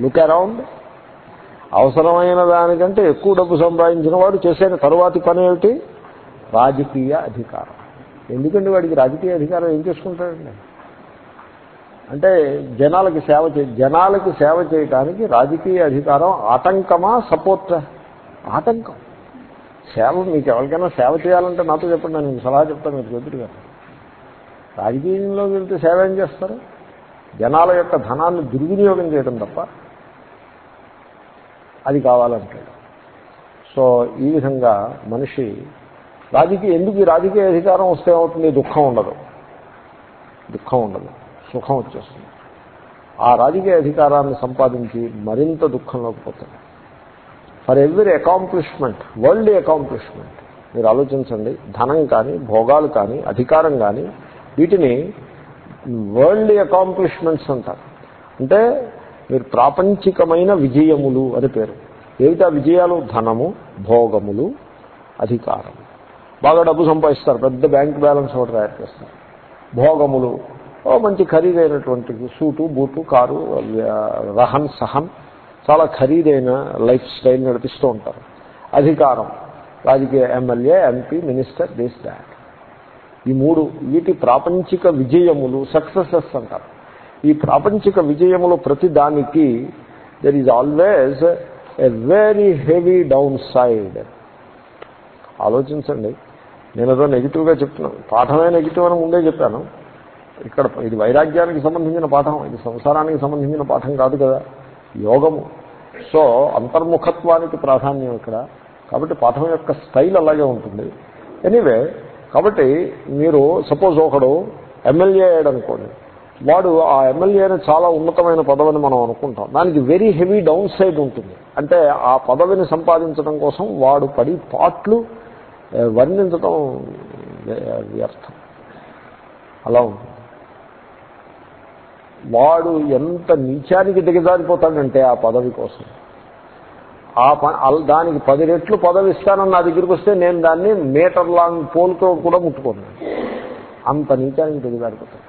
Look around అవసరమైన దానికంటే ఎక్కువ డబ్బు సంపాదించిన వాడు చేసే తరువాతి పని ఏమిటి? రాజకీయ అధికారం. ఎందుకండి వాడికి రాజకీయ అధికారం ఏం చేసుకుంటాడండి? అంటే జనాలకి సేవ చే జనాలకి సేవ చేయడానికి రాజకీయ అధికారం ఆటంకమా సపోర్ట్? ఆటంకం. సేవ మీకు ఎవరికైనా సేవ చేయాలంటే నాతో చెప్పండి నేను సలహా చెప్తాను మీరు చెబుతురు రాజకీయంలోకి వెళ్తే సేవ ఏం చేస్తారు? జనాల యొక్క ధనాన్ని దుర్వినియోగం చేయడం తప్ప అది కావాలంటాడు. సో ఈ విధంగా మనిషి రాజకీయ ఎందుకు ఈ రాజకీయ అధికారం వస్తే అవుతుంది దుఃఖం ఉండదు. దుఃఖం ఉండదు. సుఖం వచ్చేస్తుంది. ఆ రాజకీయ అధికారాన్ని సంపాదించి మరింత దుఃఖంలోకి పోతాడు. For every accomplishment world accomplishment మీరు ఆలోచించండి ధనం కానీ భోగాలు కానీ అధికారం కానీ వీటిని వరల్డ్ అకాంప్లిష్మెంట్స్ అంటారు. అంటే మీరు ప్రాపంచికమైన విజయములు అని పేరు. ఏమిటా విజయాలు? ధనము భోగములు అధికారం బాగా డబ్బు సంపాదిస్తారు. పెద్ద బ్యాంక్ బ్యాలెన్స్ ఒకటి తయారు చేస్తారు. భోగములు. ఓ మంచి ఖరీదైనటువంటి సూటు బూటు కారు రహన్ సహన్. చాలా ఖరీదైన లైఫ్ స్టైల్ నడిపిస్తూ ఉంటారు. అధికారం. రాజకీయ MLA MP minister this that. ఈ మూడు వీటి ప్రాపంచిక విజయములు సక్సెసెస్ అంటారు. ఈ ప్రాపంచిక విజయములు ప్రతి దానికి there is always a very heavy down side ఆలోచించండి. నేను ఏదో నెగిటివ్గా చెప్తున్నాను పాఠమే నెగిటివ్ అని ముందే చెప్పాను. ఇక్కడ ఇది వైరాగ్యానికి సంబంధించిన పాఠం ఇది సంసారానికి సంబంధించిన పాఠం కాదు కదా యోగము. సో అంతర్ముఖత్వానికి ప్రాధాన్యం ఇక్కడ. కాబట్టి పాఠం యొక్క స్టైల్ అలాగే ఉంటుంది. ఎనీవే కాబట్టి మీరు సపోజ్ ఒకడు ఎమ్మెల్యే అయ్యాడు అనుకోండి వాడు ఆ ఎమ్మెల్యేని చాలా ఉన్నతమైన పదవిని మనం అనుకుంటాం. దానికి వెరీ హెవీ డౌన్ సైడ్ ఉంటుంది. అంటే ఆ పదవిని సంపాదించడం కోసం వాడు పడి పాట్లు వర్ణించడం వ్యర్థం. అలా ఉంటుంది. వాడు ఎంత నీచానికి దిగజారిపోతాడంటే ఆ పదవి కోసం. ఆ దానికి పది రెట్లు పదవి ఇస్తానని నా దగ్గరికి వస్తే నేను దాన్ని మీటర్ లాంగ్ పోల్తో కూడా ముట్టుకోను. అంత నీచానికి దిగజారిపోతాడు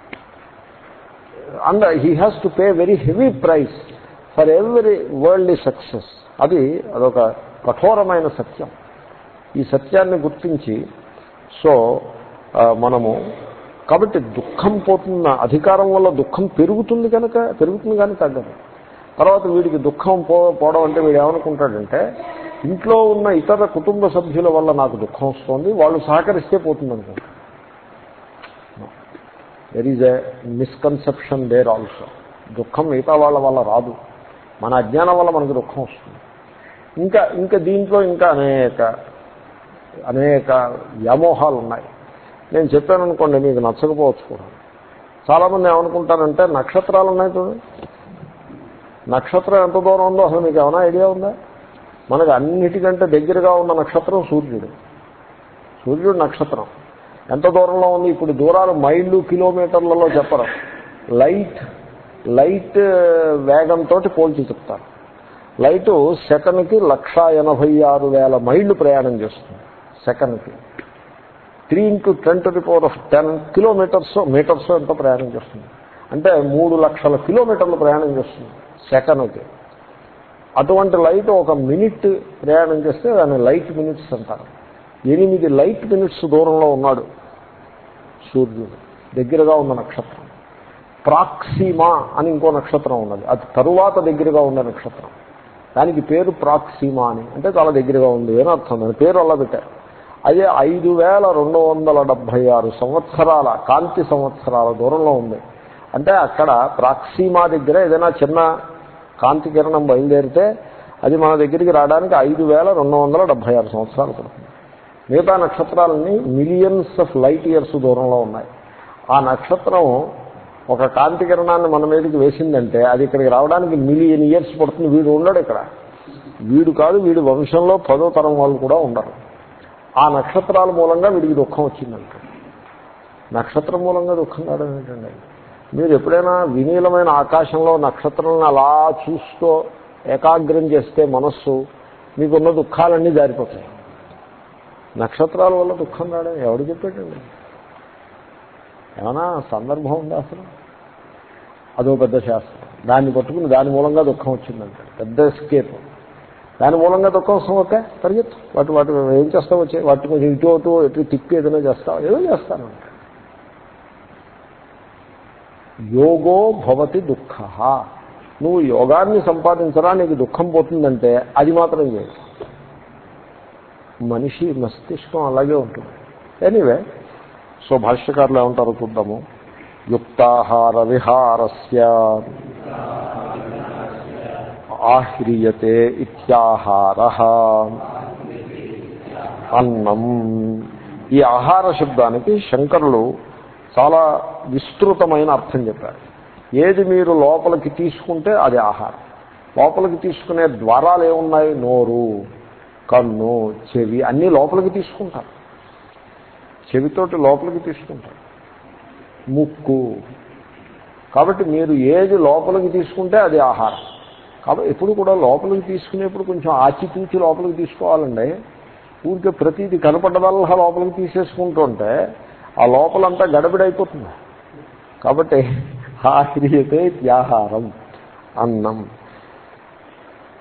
and he has to pay very heavy price for every world success. అది అదొక కఠోరమైన సత్యం. ఈ సత్యాన్ని గుర్తించి సో మనము కాబట్టి దుఃఖం పోతున్న అధికారం వల్ల దుఃఖం పెరుగుతుంది కనుక పెరుగుతుంది కానీ తగ్గదు. తర్వాత వీడికి దుఃఖం పో పోవడం అంటే వీడు ఏమనుకుంటాడంటే ఇంట్లో ఉన్న ఇతర కుటుంబ సభ్యుల వల్ల నాకు దుఃఖం వస్తుంది వాళ్ళు సహకరిస్తే పోతుంది అనుకుంటారు there is a misconception there also దుఃఖం మిగతా వాళ్ళ వల్ల రాదు. మన అజ్ఞానం వల్ల మనకు దుఃఖం వస్తుంది. ఇంకా ఇంకా దీంట్లో ఇంకా అనేక అనేక వ్యామోహాలు ఉన్నాయి. నేను చెప్పాను అనుకోండి మీకు నచ్చకపోవచ్చు కూడా. చాలామంది ఏమనుకుంటారంటే నక్షత్రాలు ఉన్నాయి చూడండి నక్షత్రం ఎంత దూరం ఉందో అసలు మీకు ఏమైనా ఐడియా ఉందా? మనకు అన్నిటికంటే దగ్గరగా ఉన్న నక్షత్రం సూర్యుడు. సూర్యుడు నక్షత్రం. ఎంత దూరంలో ఉంది? ఇప్పుడు దూరాలు మైళ్ళు కిలోమీటర్లలో చెప్పరు. లైట్ లైట్ వేగంతో పోల్చి చెప్తారు. లైటు సెకండ్కి లక్ష ఎనభై ఆరు వేల మైళ్ళు ప్రయాణం చేస్తుంది. సెకండ్కి three into ten to the power of ten kilometres metres ఎంతో ప్రయాణం చేస్తుంది. అంటే మూడు లక్షల కిలోమీటర్లు ప్రయాణం చేస్తుంది. సెకనుకి. అటువంటి లైట్ ఒక మినిట్ ప్రయాణం చేస్తే దాన్ని లైట్ మినిట్స్ అంటారు. ఎనిమిది లైట్ మినిట్స్ దూరంలో ఉన్నాడు సూర్యుడు. దగ్గరగా ఉన్న నక్షత్రం. ప్రాక్సీమా అని ఇంకో నక్షత్రం ఉన్నది. అది తరువాత దగ్గరగా ఉన్న నక్షత్రం. దానికి పేరు ప్రాక్సీమా అని. అంటే చాలా దగ్గరగా ఉంది అని అర్థం. దాని పేరు అలా పెట్టారు. అదే ఐదు వేల రెండు వందల డెబ్భై ఆరు సంవత్సరాల కాంతి సంవత్సరాల దూరంలో ఉంది. అంటే అక్కడ ప్రాక్సీమా దగ్గర ఏదైనా చిన్న కాంతి కిరణం బయలుదేరితే అది మన దగ్గరికి రావడానికి ఐదు వేల రెండు వందల డెబ్భై ఆరు సంవత్సరాలు పడుతుంది. మిగతా నక్షత్రాలన్నీ మిలియన్స్ ఆఫ్ లైట్ ఇయర్స్ దూరంలో ఉన్నాయి. ఆ నక్షత్రం ఒక కాంతి కిరణాన్ని మన మీదకి వేసిందంటే అది ఇక్కడికి రావడానికి మిలియన్ ఇయర్స్ పడుతుంది. వీడు ఉండడు ఇక్కడ. వీడు కాదు వీడి వంశంలో పదో తరం వాళ్ళు కూడా ఉండరు. ఆ నక్షత్రాల మూలంగా వీడికి దుఃఖం వచ్చిందంట. నక్షత్రం మూలంగా దుఃఖం కావడం ఏంటండి మీరు ఎప్పుడైనా వినీలమైన ఆకాశంలో నక్షత్రాలను అలా చూస్తూ ఏకాగ్రం చేస్తే మనస్సు మీకున్న దుఃఖాలన్నీ జారిపోతాయి. నక్షత్రాల వల్ల దుఃఖం రావడం ఎవడు చెప్పాడండి? ఏమైనా సందర్భం ఉందా అసలు? అదో పెద్ద శాస్త్రం. దాన్ని పట్టుకుని దాని మూలంగా దుఃఖం వచ్చిందంటాడు పెద్ద ఎస్కేప్ దాని మూలంగా దుఃఖం వస్తాం ఓకే పరిగెత్తు. వాటి వాటి ఏం చేస్తావు వచ్చే వాటి కొంచెం ఇటు అటు ఎటు తిప్పి ఏదైనా చేస్తావు? ఏదో చేస్తాను యోగో భవతి దుఃఖ. నువ్వు యోగాన్ని సంపాదించరా నీకు దుఃఖం పోతుందంటే అది మాత్రం చేయాలి మనిషి మస్తిష్కం అలాగే ఉంటుంది. ఎనీవే సో భాష్యకారులు ఏమంటారో చూద్దాము. యుక్తాహార విహారస్య. ఆహ్రియతే ఇత్యాహార. అన్నం. ఈ ఆహార శబ్దానికి శంకరులు చాలా విస్తృతమైన అర్థం చెప్పారు. ఏది మీరు లోపలికి తీసుకుంటే అది ఆహారం. లోపలికి తీసుకునే ద్వారాలు ఏమున్నాయి? నోరు కన్ను చెవి అన్నీ లోపలికి తీసుకుంటారు. చెవితోటి లోపలికి తీసుకుంటారు. ముక్కు. కాబట్టి మీరు ఏది లోపలికి తీసుకుంటే అది ఆహారం. కాబట్టి ఎప్పుడు కూడా లోపలికి తీసుకునేప్పుడు కొంచెం ఆచితూచి లోపలికి తీసుకోవాలండి. ఊరికే ప్రతిదీ కనపడ్డదల్లా లోపలికి తీసేసుకుంటుంటే ఆ లోపలంతా గడబిడైపోతుంది. కాబట్టి హాహ్రియతే త్యాహారం అన్నం.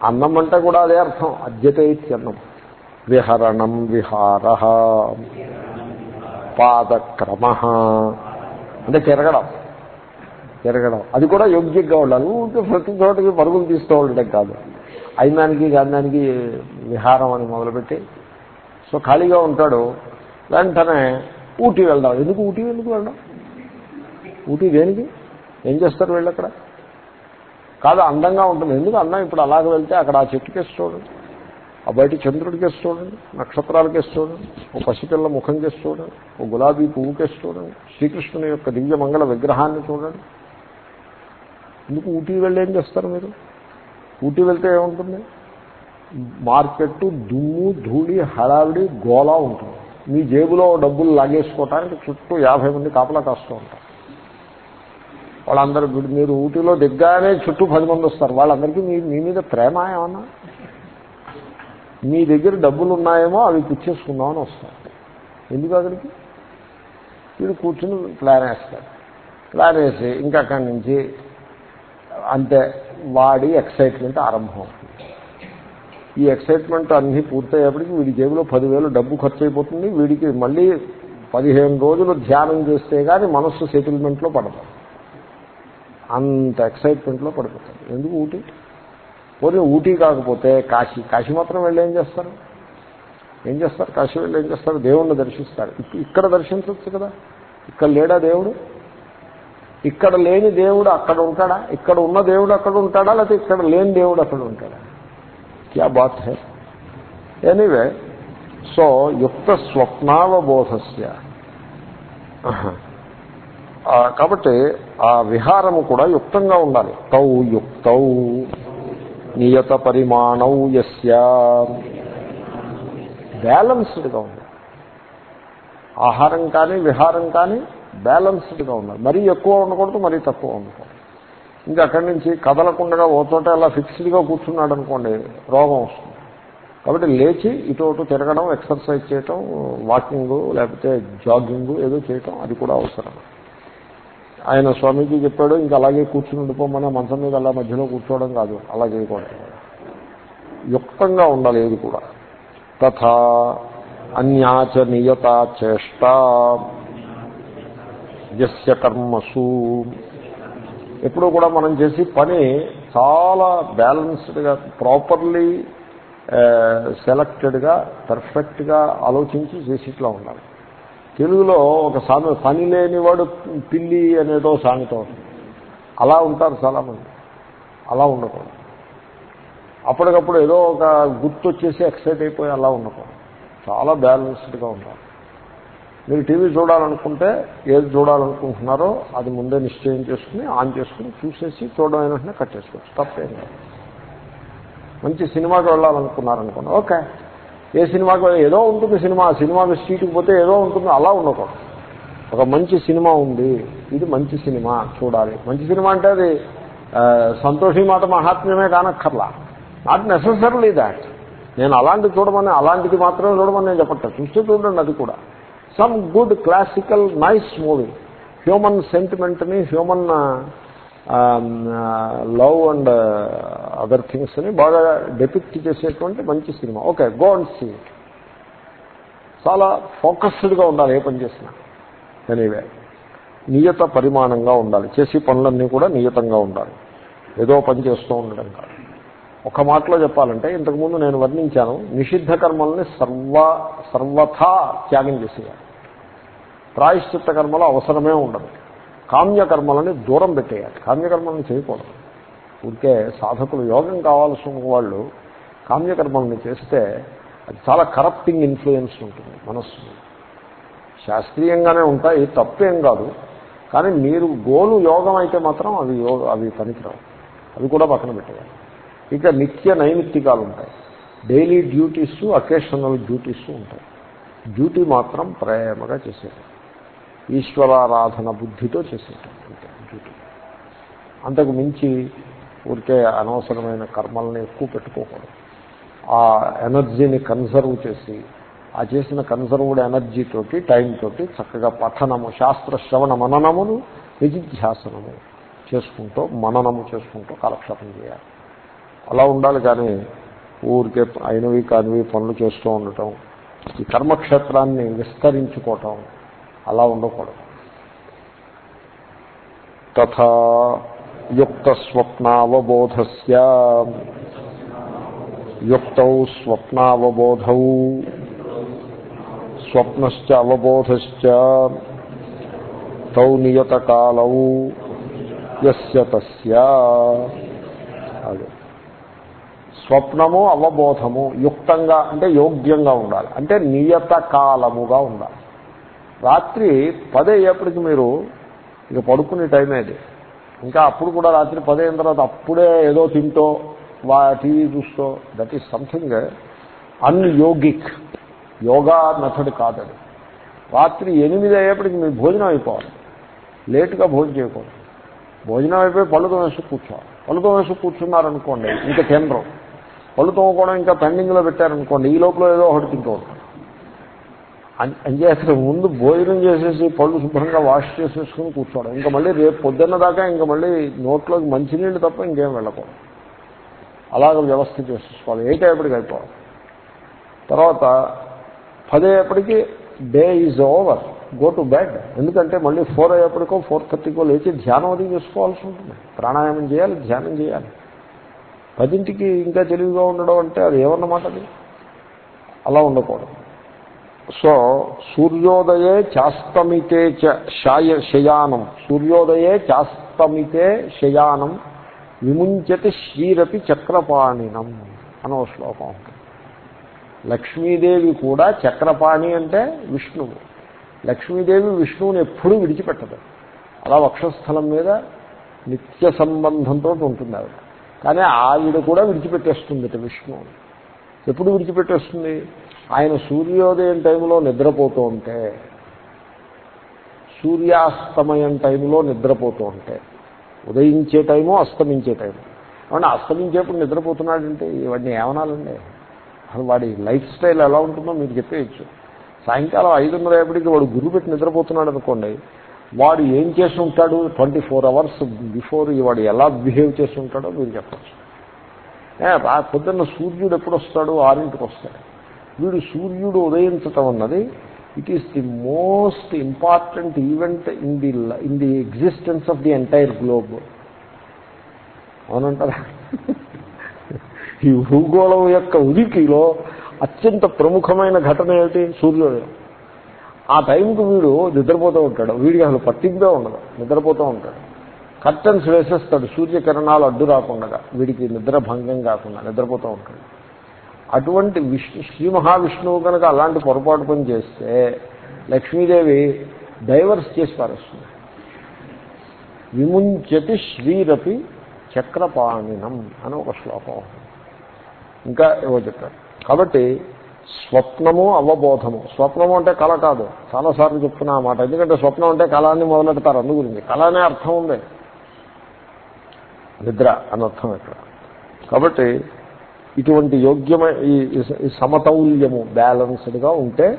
అన్నం అంటే కూడా అదే అర్థం అద్యతే ఇత్యన్నం. విహరణం విహార పాదక్రమ. అంటే తిరగడం తిరగడం. అది కూడా యోగ్యంగా ఉండాలి. ఊరికే ప్రతి చోటకి పరుగులు తీస్తూ ఉండడం కాదు. అయినానికి గాంధానికి విహారం అని మొదలుపెట్టి సో ఖాళీగా ఉంటాడు. వెంటనే ఊటీ వెళ్దాం. ఎందుకు ఊటీ ఎందుకు వెళ్ళడం? ఊటీ దేనికి? ఏం చేస్తారు వెళ్ళి అక్కడ? కాదు అందంగా ఉంటుంది. ఎందుకు అందం? ఇప్పుడు అలాగ వెళ్తే అక్కడ ఆ చెట్టుకేసి చూడండి. ఆ బయట చంద్రుడికేసి చూడండి. నక్షత్రాలకేసి చూడండి. ఓ పసిపిల్ల ముఖంకేసి చూడండి. ఓ గులాబీ పువ్వుకేసి చూడండి. శ్రీకృష్ణుని యొక్క దివ్య మంగళ విగ్రహాన్ని చూడండి. ఎందుకు ఊటీ వెళ్ళి ఏం చేస్తారు మీరు? ఊటీ వెళ్తే ఏముంటుంది? మార్కెట్ దుమ్ము ధూళి హడావిడి గోలా ఉంటుంది. మీ జేబులో డబ్బులు లాగేసుకోవటానికి చుట్టూ యాభై మంది కాపలా కాస్తూ ఉంటారు. వాళ్ళందరూ మీరు ఊటీలో దిగ్గానే చుట్టూ పది మంది వస్తారు. వాళ్ళందరికీ మీ మీ మీద ప్రేమ ఏమన్నా? మీ దగ్గర డబ్బులు ఉన్నాయేమో అవి పుచ్చేసుకుందామని వస్తారు. ఎందుకు అక్కడికి? వీడు కూర్చుని ప్లాన్ వేస్తారు ప్లాన్ వేసి ఇంకా అక్కడి నుంచి అంతే వాడి ఎక్సైట్మెంట్ ఆరంభం అవుతుంది. ఈ ఎక్సైట్మెంట్ అన్నీ పూర్తయ్యేప్పటికి వీడి జేబులో పదివేలు డబ్బు ఖర్చు అయిపోతుంది వీడికి మళ్ళీ పదిహేను రోజులు ధ్యానం చేస్తే కానీ మనస్సు సెటిల్మెంట్లో పడతాడు అంత ఎక్సైట్మెంట్లో పడిపోతాడు. ఎందుకు ఊటీ? పోనీ ఊటీ కాకపోతే కాశీ కాశీ మాత్రం వెళ్ళి ఏం చేస్తారు? ఏం చేస్తారు? కాశీ వెళ్ళి ఏం చేస్తారు? దేవుణ్ణి దర్శిస్తారు. ఇక్కడ దర్శించవచ్చు కదా? ఇక్కడ లేడా దేవుడు? ఇక్కడ లేని దేవుడు అక్కడ ఉంటాడా? ఇక్కడ ఉన్న దేవుడు అక్కడ ఉంటాడా? లేకపోతే ఇక్కడ లేని దేవుడు అక్కడ ఉంటాడా? క్యా బాత్ హై ఎనీవే సో యుక్త స్వప్నావబోధస్య కాబట్టి ఆ విహారము కూడా యుక్తంగా ఉండాలి తౌ యుక్తౌ నియత పరిమాణౌ యస్య బ్యాలన్స్డ్గా ఉంది ఆహారం కానీ విహారం కానీ బ్యాలన్స్డ్గా ఉండాలి మరీ ఎక్కువ ఉండకూడదు మరీ తక్కువ ఉండకూడదు। ఇంకా అక్కడి నుంచి కదలకుండా ఓ చోట అలా ఫిక్స్డ్గా కూర్చున్నాడు అనుకోండి రోగం వస్తుంది. కాబట్టి లేచి ఇటు అటు తిరగడం ఎక్సర్సైజ్ చేయటం వాకింగ్ లేకపోతే జాగింగ్ ఏదో చేయటం అది కూడా అవసరం. ఆయన స్వామీజీ చెప్పాడు ఇంకా అలాగే కూర్చుని ఉండిపోమని మంచం మీద అలా మధ్యలో కూర్చోవడం కాదు అలా చేయకూడదు. యుక్తంగా ఉండాలి ఏది కూడా. తథా అన్యాచ నియత చేష్ట యస్య కర్మసు. ఎప్పుడు కూడా మనం చేసి పని చాలా బ్యాలెన్స్డ్గా ప్రాపర్లీ సెలెక్టెడ్గా పర్ఫెక్ట్గా ఆలోచించి చేసేట్లా ఉండాలి. తెలుగులో ఒక సామె పని లేనివాడు పిల్లి అనేదో సామెత అలా ఉంటారు చాలామంది. అలా ఉండకూడదు. అప్పటికప్పుడు ఏదో ఒక గుర్తు వచ్చేసి ఎక్సైట్ అయిపోయి అలా ఉండకూడదు. చాలా బ్యాలెన్స్డ్గా ఉండాలి. మీరు టీవీ చూడాలనుకుంటే ఏది చూడాలనుకుంటున్నారో అది ముందే నిశ్చయం చేసుకుని ఆన్ చేసుకుని చూసేసి చూడడం వెంటనే కట్ చేసుకోవచ్చు. తప్పేం కాదు మంచి సినిమాకి వెళ్ళాలనుకున్నారనుకోండి ఓకే. ఏ సినిమాకి ఏదో ఉంటుంది సినిమా సినిమా సీటుకు పోతే ఏదో ఉంటుంది అలా ఉండకూడదు. ఒక మంచి సినిమా ఉంది ఇది మంచి సినిమా చూడాలి. మంచి సినిమా అంటే అది సంతోషి మాట మహాత్మ్యమే కానక్కర్లా. నాట్ నెససరీ దాట్ నేను అలాంటిది చూడమని అలాంటిది మాత్రమే చూడమని నేను చెప్పట్లేదు. చూస్తే చూడండి అది కూడా. Some good classical nice movie human సెంటిమెంట్ని human love and other థింగ్స్ని బాగా డెపిక్ట్ చేసేటువంటి మంచి cinema okay go and see చాలా ఫోకస్డ్గా ఉండాలి ఏ పని చేసినా. ఎనీవే నియత పరిమాణంగా ఉండాలి. చేసే పనులన్నీ కూడా నియతంగా ఉండాలి. ఏదో పని చేస్తూ ఉండడం కాదు. ఒక మాటలో చెప్పాలంటే ఇంతకుముందు నేను వర్ణించాను నిషిద్ధ కర్మల్ని సర్వ సర్వథా త్యాగం చేసేయాలి ప్రాయశ్చిత్త కర్మలు అవసరమే ఉండదు. కామ్యకర్మలని దూరం పెట్టేయాలి. కామ్యకర్మలను చేయకూడదు. ఊరికే సాధకులు యోగం కావాల్సిన వాళ్ళు కామ్యకర్మల్ని చేస్తే అది చాలా కరప్టింగ్ ఇన్ఫ్లుయెన్స్ ఉంటుంది మనస్సు శాస్త్రీయంగానే ఉంటాయి తప్పేం కాదు. కానీ మీరు గోలు యోగం అయితే మాత్రం అవి యోగ అవి పనికిరావు. అవి కూడా పక్కన పెట్టేయాలి. ఇక నిత్య నైమిత్తికాలు ఉంటాయి. డైలీ డ్యూటీస్ అకేషనల్ డ్యూటీస్ ఉంటాయి. డ్యూటీ మాత్రం ప్రేమగా చేసేది. ఈశ్వరారాధన బుద్ధితో చేసేటం డ్యూటీ. అంతకు మించి ఊరికే అనవసరమైన కర్మల్ని ఎక్కువ పెట్టుకోకూడదు. ఆ ఎనర్జీని కన్సర్వ్ చేసి ఆ చేసిన కన్సర్వ్డ్ ఎనర్జీ తోటి టైం తోటి చక్కగా పఠనము శాస్త్ర శ్రవణ మననమును నిజిధ్యాసనము చేసుకుంటూ మననము చేసుకుంటూ కాలక్షేపం చేయాలి. అలా ఉండాలి కానీ ఊరికే అయినవి కానివి పనులు చేస్తూ ఉండటం ఈ కర్మక్షేత్రాన్ని విస్తరించుకోవటం అలా ఉండకూడదు. తథా యుక్త స్వప్నావబోధస్ యుక్తౌ స్వప్నావబోధ. స్వప్నశ్చ అవబోధశ్చ. తౌ నియతకాలౌ. యస్య తస్య. అదే. స్వప్నము అవబోధము యుక్తంగా అంటే యోగ్యంగా ఉండాలి. అంటే నియత కాలముగా ఉండాలి. రాత్రి పది అయ్యేప్పటికి మీరు ఇక పడుకునే టైం అది. ఇంకా అప్పుడు కూడా రాత్రి పది అయిన తర్వాత అప్పుడే ఏదో తింటో వా టీవీ చూస్తో దట్ ఈస్ సంథింగ్ అన్యోగిక్ యోగా మెథడ్ కాదది. రాత్రి ఎనిమిది అయ్యేప్పటికి మీరు భోజనం అయిపోవాలి. లేటుగా భోజనం చేయకూడదు. భోజనం అయిపోయి పళ్ళుతో వేసి కూర్చోవాలి. పళ్ళుతో వేసి కూర్చున్నారనుకోండి ఇంకా తినరు. పళ్ళు తోముకోవడం ఇంకా పెండింగ్లో పెట్టారనుకోండి ఈ లోపల ఏదో ఒకటి తింటూ ఉంటారు అంచేత ముందు భోజనం చేసేసి పళ్ళు శుభ్రంగా వాష్ చేసేసుకుని కూర్చోవడం. ఇంకా మళ్ళీ రేపు పొద్దున్న దాకా ఇంకా మళ్ళీ నోట్లోకి మంచినీళ్ళు తప్ప ఇంకేం వెళ్ళకూడదు. అలాగ వ్యవస్థ చేసేసుకోవాలి ఏటేపటికి అయిపోవాలి. తర్వాత పదేపటికి day is over. Go to bed. ఎందుకంటే మళ్ళీ ఫోర్ అయ్యేప్పటికో ఫోర్ థర్టీకో లేచి ధ్యానం అది చేసుకోవాల్సి ఉంటుంది. ప్రాణాయామం చేయాలి ధ్యానం చేయాలి. పదింటికి ఇంకా తెలివిగా ఉండడం అంటే అది ఏమన్నమాట అది? అలా ఉండకూడదు. సో సూర్యోదయే చాస్తమితే శాయ శయానం. సూర్యోదయే చాస్తమితే శయానం. విముంచతి శ్రీరపి చక్రపాణినం అని ఒక శ్లోకం ఉంటుంది లక్ష్మీదేవి కూడా చక్రపాణి అంటే విష్ణువు. లక్ష్మీదేవి విష్ణువుని ఎప్పుడూ విడిచిపెట్టదు. అలా వక్షస్థలం మీద నిత్య సంబంధంతో ఉంటుంది ఆవిడ. కానీ ఆవిడ కూడా విడిచిపెట్టేస్తుంది విష్ణువుని ఎప్పుడు విడిచిపెట్టేస్తుంది? ఆయన సూర్యోదయం టైంలో నిద్రపోతూ ఉంటే సూర్యాస్తమయం టైంలో నిద్రపోతూ ఉంటే ఉదయించే టైము అస్తమించే టైము. ఏమన్నా అస్తమించేప్పుడు నిద్రపోతున్నాడంటే ఇవన్నీ ఏమనాలండి? అసలు వాడి లైఫ్ స్టైల్ ఎలా ఉంటుందో మీరు చెప్పేయచ్చు. సాయంకాలం ఐదున్నర ఏపటికి వాడు గురువు పెట్టి నిద్రపోతున్నాడు అనుకోండి వాడు ఏం చేసి ఉంటాడు? ట్వంటీ ఫోర్ అవర్స్ బిఫోర్ వాడు ఎలా బిహేవ్ చేసి ఉంటాడో మీరు చెప్పచ్చు. రా పొద్దున్న సూర్యుడు ఎప్పుడు వస్తాడు? ఆరింటికి వస్తాడు. వీడు సూర్యుడు ఉదయించటం అన్నది it is the most important event in the in the existence of the entire globe అవునంటారా? ఈ భూగోళం యొక్క ఉనికిలో అత్యంత ప్రముఖమైన ఘటన ఏమిటి? సూర్యోదయం. ఆ టైంకి వీడు నిద్రపోతూ ఉంటాడు. వీడికి అసలు పట్టింపే ఉండదు. నిద్రపోతూ ఉంటాడు. కర్టన్స్ వేసేస్తాడు. సూర్యకిరణాలు అడ్డు రాకుండా వీడికి నిద్ర భంగం కాకుండా నిద్రపోతూ ఉంటాడు. అటువంటి విష్ణు శ్రీ మహావిష్ణువు కనుక అలాంటి పొరపాటు పని చేస్తే లక్ష్మీదేవి డైవర్స్ చేసి పారేస్తుంది. విముంచతి శ్రీరపి చక్రపాణినం అని ఒక శ్లోకం ఇంకా ఏవో చెప్పారు. కాబట్టి స్వప్నము అవబోధము. స్వప్నము అంటే కళ కాదు. చాలాసార్లు చెప్తున్నా మాట. ఎందుకంటే స్వప్నం అంటే కళాన్ని మొదలెడతారు అందుగురించి. కళ అనే అర్థం ఉంది. నిద్ర అని అర్థం ఇక్కడ. కాబట్టి ఇటువంటి యోగ్యమైన ఈ సమతౌల్యము బ్యాలెన్స్డ్గా ఉంటే